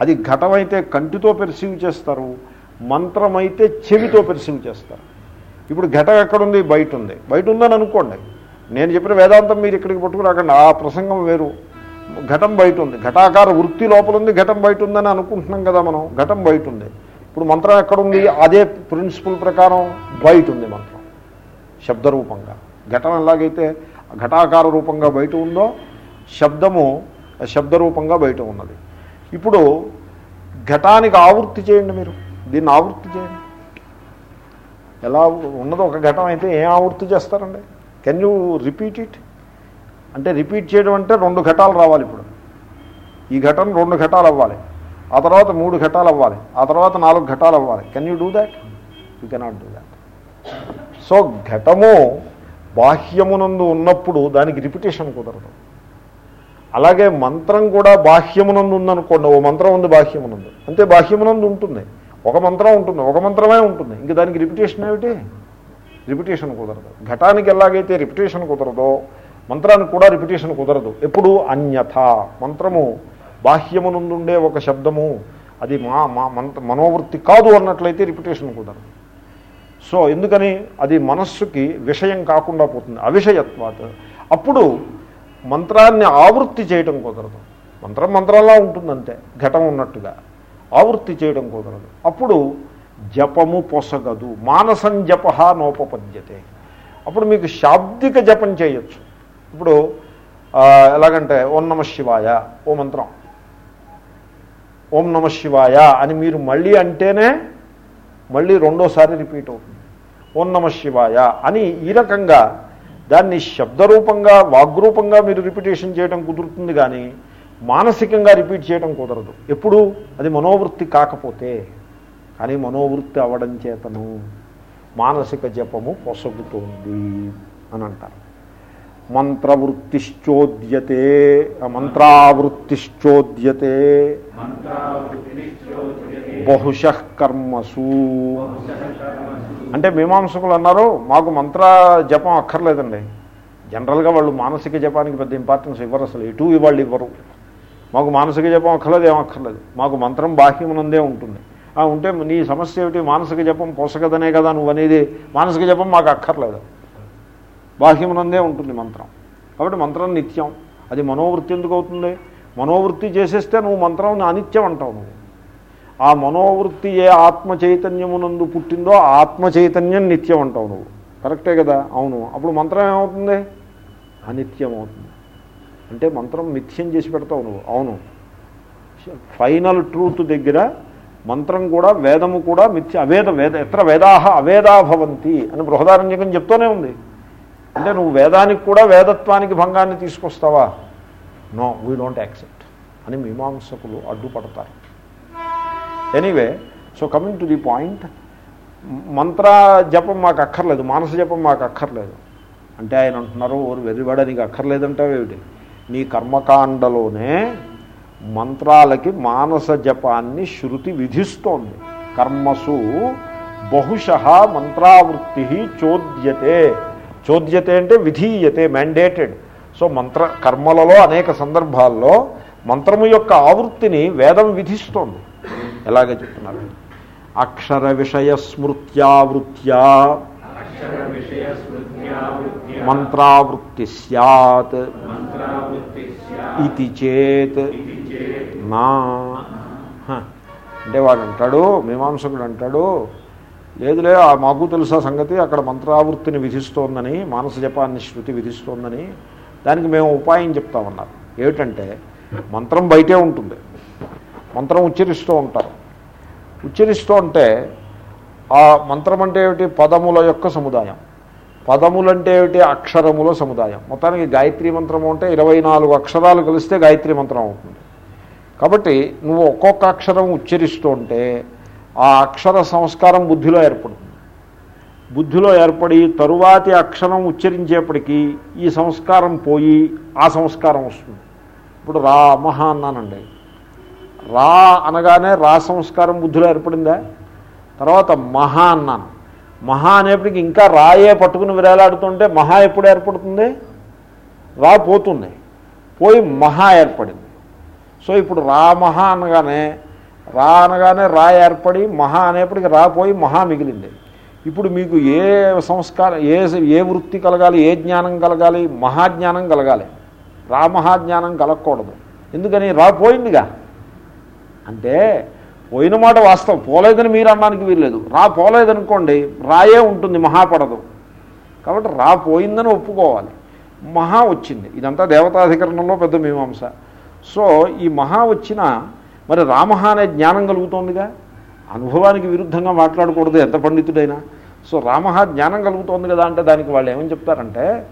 S1: అది ఘటమైతే కంటితో పెర్సీవ్ చేస్తారు మంత్రమైతే చెవితో పెర్సీవ్ చేస్తారు. ఇప్పుడు ఘటం ఎక్కడుంది? బయట ఉంది. బయట ఉందని అనుకోండి. నేను చెప్పిన వేదాంతం మీరు ఇక్కడికి పట్టుకురాకండి. ఆ ప్రసంగం వేరు. ఘటం బయట ఉంది ఘటాకార వృత్తి లోపల ఉంది ఘటం బయట ఉందని అనుకుంటున్నాం కదా మనం. ఘటం బయట ఉంది ఇప్పుడు మంత్రం ఎక్కడుంది? అదే ప్రిన్సిపల్ ప్రకారం బయట ఉంది మంత్రం. శబ్దరూపంగా. ఘటన ఎలాగైతే ఘటాకార రూపంగా బయట ఉందో శబ్దము శబ్దరూపంగా బయట ఉన్నది. ఇప్పుడు ఘటానికి ఆవృత్తి చేయండి మీరు. దీన్ని ఆవృత్తి చేయండి. ఎలా ఉన్నదో ఒక ఘటం అయితే ఏం ఆవృత్తి చేస్తారండి? కెన్ యూ రిపీట్ ఇట్ అంటే రిపీట్ చేయడం అంటే రెండు ఘటాలు రావాలి ఇప్పుడు. ఈ ఘటన రెండు ఘటాలు అవ్వాలి. ఆ తర్వాత మూడు ఘటాలు అవ్వాలి. ఆ తర్వాత నాలుగు ఘటాలు అవ్వాలి. Can you do that you cannot do that so ఘటము బాహ్యమునందు ఉన్నప్పుడు దానికి రిపిటేషన్ కుదరదు. అలాగే మంత్రం కూడా బాహ్యమునందు ఉందనుకోండి. ఓ మంత్రం ఉంది బాహ్యమునందు. అంతే బాహ్యమునందు ఉంటుంది. ఒక మంత్రం ఉంటుంది. ఒక మంత్రమే ఉంటుంది. ఇంక దానికి రిపిటేషన్ ఏమిటి? రిపిటేషన్ కుదరదు. ఘటానికి ఎలాగైతే రిపిటేషన్ కుదరదో మంత్రానికి కూడా రిపిటేషన్ కుదరదు. ఎప్పుడు అన్యథ. మంత్రము బాహ్యమునందుండే ఒక శబ్దము. అది మా మా మంత్ర మనోవృత్తి కాదు అన్నట్లయితే రిపిటేషన్ కుదరదు. సో ఎందుకని? అది మనస్సుకి విషయం కాకుండా పోతుంది. అవిషయత్వాత. అప్పుడు మంత్రాన్ని ఆవృత్తి చేయడం కుదరదు. మంత్రం మంత్రంలా ఉంటుందంతే ఘటం ఉన్నట్టుగా. ఆవృత్తి చేయడం కుదరదు. అప్పుడు జపము పొసగదు. మానసం జప నోపపద్యతే. అప్పుడు మీకు శాబ్దిక జపం చేయొచ్చు. ఇప్పుడు ఎలాగంటే ఓం నమ శివాయ ఓ మంత్రం. ఓం నమ శివాయ అని మీరు మళ్ళీ అంటేనే మళ్ళీ రెండోసారి రిపీట్ అవుతుంది. ఓం నమ శివాయ అని ఈ రకంగా దాన్ని శబ్దరూపంగా వాగ్రూపంగా మీరు రిపిటేషన్ చేయడం కుదురుతుంది కానీ మానసికంగా రిపీట్ చేయడం కుదరదు. ఎప్పుడు? అది మనోవృత్తి కాకపోతే. కానీ మనోవృత్తి అవడం చేతను. మానసిక జపము పొసగుతోంది అని అంటారు. మంత్రవృత్తిశ్చోద్యతే మంత్రావృత్తిశ్చోద్యతే. బహుశ కర్మసు. అంటే మీమాంసకులు అన్నారు మాకు మంత్ర జపం అక్కర్లేదండి. జనరల్గా వాళ్ళు మానసిక జపానికి పెద్ద ఇంపార్టెన్స్ ఇవ్వరు అసలు ఎటు ఇవాళ్ళు ఇవ్వరు. మాకు మానసిక జపం అక్కర్లేదు ఏం అక్కర్లేదు. మాకు మంత్రం బాహ్యమునందే ఉంటుంది. ఉంటే నీ సమస్య ఏమిటి? మానసిక జపం పోసగదనే కదా నువ్వు అనేది మానసిక జపం మాకు అక్కర్లేదు. బాహ్యమునందే ఉంటుంది మంత్రం. కాబట్టి మంత్రం నిత్యం. అది మనోవృత్తి ఎందుకు అవుతుంది? మనోవృత్తి చేసేస్తే నువ్వు మంత్రం అనిత్యం అంటావు నువ్వు. ఆ మనోవృత్తి ఏ ఆత్మ చైతన్యమునందు పుట్టిందో ఆ ఆత్మ చైతన్యం నిత్యం అంటావు నువ్వు. కరెక్టే కదా? అవును. అప్పుడు మంత్రం ఏమవుతుంది? అనిత్యం అవుతుంది అంటే మంత్రం మిథ్యం చేసి పెడతావు నువ్వు. అవును. ఫైనల్ ట్రూత్ దగ్గర మంత్రం కూడా వేదము కూడా మిథ్య అవేద వేద ఎత్ర వేదాహ అవేదా భవంతి అని బృహదారంజకం చెప్తూనే ఉంది. అంటే నువ్వు వేదానికి కూడా వేదత్వానికి భంగాన్ని తీసుకొస్తావా? నో వీ డోంట్ యాక్సెప్ట్ అని మీమాంసకులు అడ్డుపడతారు. Anyway so coming to the point మంత్ర జపం మాకు అక్కర్లేదు మానస జపం మాకు అక్కర్లేదు. అంటే ఆయన అంటున్నారు ఓరు వెర్రివాడ నీకు అక్కర్లేదంటావేమిటి నీ కర్మకాండలోనే మంత్రాలకి మానస జపాన్ని శృతి విధిస్తోంది. కర్మసు బహుశ మంత్రావృత్తి చోద్యతే. చోద్యతే అంటే విధీయతే మ్యాండేటెడ్ సో మంత్ర కర్మలలో అనేక సందర్భాల్లో మంత్రము యొక్క ఆవృత్తిని వేదం విధిస్తోంది. ఎలాగే చెప్తున్నారు? అక్షర విషయ స్మృత్యావృత్యా. మంత్రావృత్తి సత్ ఇది చేత్. నా. హ. అంటే వాడు అంటాడు మీమాంసకుడు అంటాడు లేదులే ఆ మాకు తెలుసా సంగతి అక్కడ మంత్రావృత్తిని విధిస్తోందని మానస జపాన్ని శృతి విధిస్తోందని దానికి మేము ఉపాయం చెప్తామన్నారు. ఏమిటంటే మంత్రం బయటే ఉంటుంది. మంత్రం ఉచ్చరిస్తూ ఉంటారు. ఉచ్చరిస్తూ ఉంటే ఆ మంత్రం అంటే ఏమిటి? పదముల యొక్క సముదాయం. పదములంటే ఏమిటి? అక్షరముల సముదాయం. మొత్తానికి గాయత్రి మంత్రము అంటే ఇరవై నాలుగు అక్షరాలు కలిస్తే గాయత్రి మంత్రం అవుతుంది. కాబట్టి నువ్వు ఒక్కొక్క అక్షరం ఉచ్చరిస్తూ ఉంటే ఆ అక్షర సంస్కారం బుద్ధిలో ఏర్పడుతుంది. బుద్ధిలో ఏర్పడి తరువాతి అక్షరం ఉచ్చరించేప్పటికీ ఈ సంస్కారం పోయి ఆ సంస్కారం వస్తుంది. ఇప్పుడు రా మహా అన్నానండి. రా అనగానే రా సంస్కారం బుద్ధిలో ఏర్పడిందా? తర్వాత మహా అన్నాను. మహా అనేప్పటికి ఇంకా రాయే పట్టుకుని విరేలాడుతుంటే మహా ఎప్పుడు ఏర్పడుతుంది? రా పోతుంది. పోయి మహా ఏర్పడింది. సో ఇప్పుడు రా మహా అనగానే రా అనగానే రా ఏర్పడి మహా అనేప్పటికి రాపోయి మహా మిగిలింది. ఇప్పుడు మీకు ఏ సంస్కారం ఏ ఏ వృత్తి కలగాలి ఏ జ్ఞానం కలగాలి మహాజ్ఞానం కలగాలి. రా మహాజ్ఞానం కలగకూడదు. ఎందుకని? రా పోయిందిగా. అంటే పోయిన మాట వాస్తవం. పోలేదని మీరు అనడానికి వీల్లేదు. రా పోలేదనుకోండి రాయే ఉంటుంది మహా పడదు. కాబట్టి రా పోయిందని ఒప్పుకోవాలి. మహా వచ్చింది. ఇదంతా దేవతాధికరణంలో పెద్ద మీమాంస. సో ఈ మహా వచ్చిన మరి రామ అనే జ్ఞానం కలుగుతోందిగా? అనుభవానికి విరుద్ధంగా మాట్లాడకూడదు ఎంత పండితుడైనా. సో రామ జ్ఞానం కలుగుతోంది కదా అంటే దానికి వాళ్ళు ఏమని చెప్తారంటే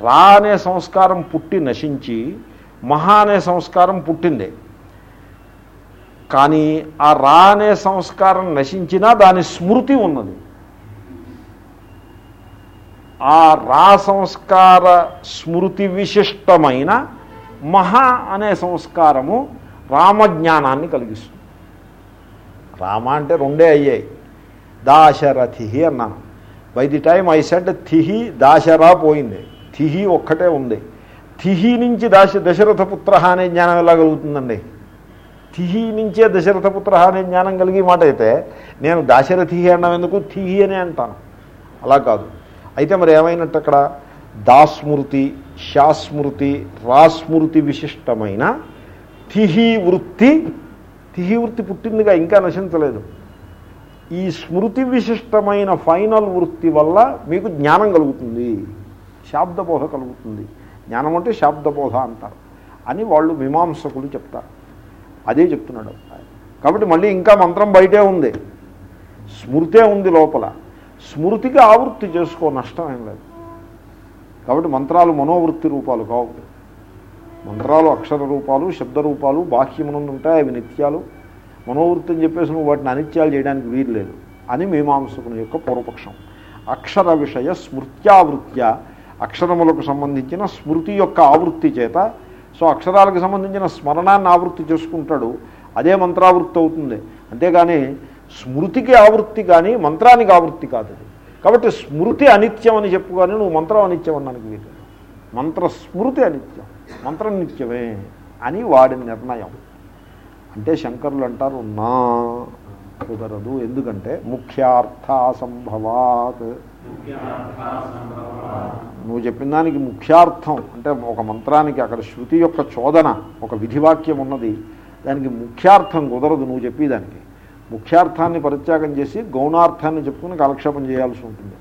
S1: రా అనే సంస్కారం పుట్టి నశించి మహా అనే సంస్కారం పుట్టింది. కానీ ఆ రా అనే సంస్కారం నశించినా దాని స్మృతి ఉన్నది. ఆ రా సంస్కార స్మృతి విశిష్టమైన మహా అనే సంస్కారము రామజ్ఞానాన్ని కలిగిస్తుంది. రామ అంటే రెండే అయ్యాయి. దాశరథి అన్నాను. By the time I said థిహి దాశరా పోయింది. థిహి ఒక్కటే ఉంది. థిహి నుంచి దాశ దశరథపుత్ర అనే జ్ఞానం ఎలా కలుగుతుందండి? థిహి నుంచే దశరథపుత్ర అనే జ్ఞానం కలిగి మాట అయితే నేను దాశరథి అన్నాం ఎందుకు థిహి అనే అంటాను. అలా కాదు. అయితే మరి ఏమైనట్టు అక్కడ? దాస్మృతి శాస్మృతి రాస్మృతి విశిష్టమైన తిహి వృత్తి తిహి వృత్తి పుట్టిందిగా ఇంకా నశించలేదు. ఈ స్మృతి విశిష్టమైన ఫైనల్ వృత్తి వల్ల మీకు జ్ఞానం కలుగుతుంది. శాబ్దబోధ కలుగుతుంది. జ్ఞానం అంటే శాబ్దబోధ అంటారు అని వాళ్ళు మీమాంసకులు చెప్తారు. అదే చెప్తున్నాడు కాబట్టి మళ్ళీ ఇంకా మంత్రం బయటే ఉంది. స్మృతే ఉంది లోపల. స్మృతికి ఆవృత్తి చేసుకో నష్టం ఏం లేదు. కాబట్టి మంత్రాలు మనోవృత్తి రూపాలు కావు. మంత్రాలు అక్షర రూపాలు శబ్ద రూపాలు బాహ్యమునందు ఉంటాయి అవి నిత్యాలు. మనోవృత్తి అని చెప్పేసి నువ్వు వాటిని అనిత్యాలు చేయడానికి వీలు లేదు. అని మీమాంసకుని యొక్క పూర్వపక్షం. అక్షర విషయ స్మృత్యావృత్య అక్షరములకు సంబంధించిన స్మృతి యొక్క ఆవృత్తి చేత. సో అక్షరాలకు సంబంధించిన స్మరణాన్ని ఆవృత్తి చేసుకుంటాడు. అదే మంత్రావృత్తి అవుతుంది. అంతేగాని స్మృతికి ఆవృత్తి కానీ మంత్రానికి ఆవృత్తి కాదు కాబట్టి స్మృతి అనిత్యం అని చెప్పుకొని నువ్వు మంత్రం అనిత్యం అన్నానికి వీలు మంత్ర స్మృతి అనిత్యం. మంత్రం నిత్యమే అని వాడి నిర్ణయం. అంటే శంకరులు అంటారు నా కుదరదు. ఎందుకంటే ముఖ్యార్థాసంభవాత్. నువ్వు చెప్పిన దానికి ముఖ్యార్థం అంటే ఒక మంత్రానికి అక్కడ శృతి యొక్క చోదన ఒక విధివాక్యం ఉన్నది దానికి ముఖ్యార్థం కుదరదు నువ్వు చెప్పేదానికి. ముఖ్యార్థాన్ని పరిత్యాగం చేసి గౌణార్థాన్ని చెప్పుకుని కాలక్షేపం చేయాల్సి ఉంటుంది.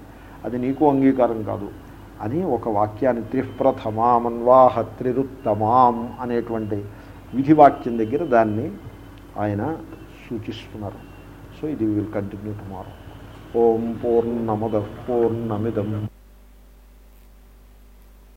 S1: అది నీకు అంగీకారం కాదు. అని ఒక వాక్యాన్ని త్రిప్రథమామన్వాహ త్రిరుత్తమాం అనేటువంటి విధివాక్యం దగ్గర దాన్ని ఆయన సూచిస్తున్నారు. సో ఇది విల్ కంటిన్యూ టుమారో ఓం పూర్ణముద పూర్ణమిదం.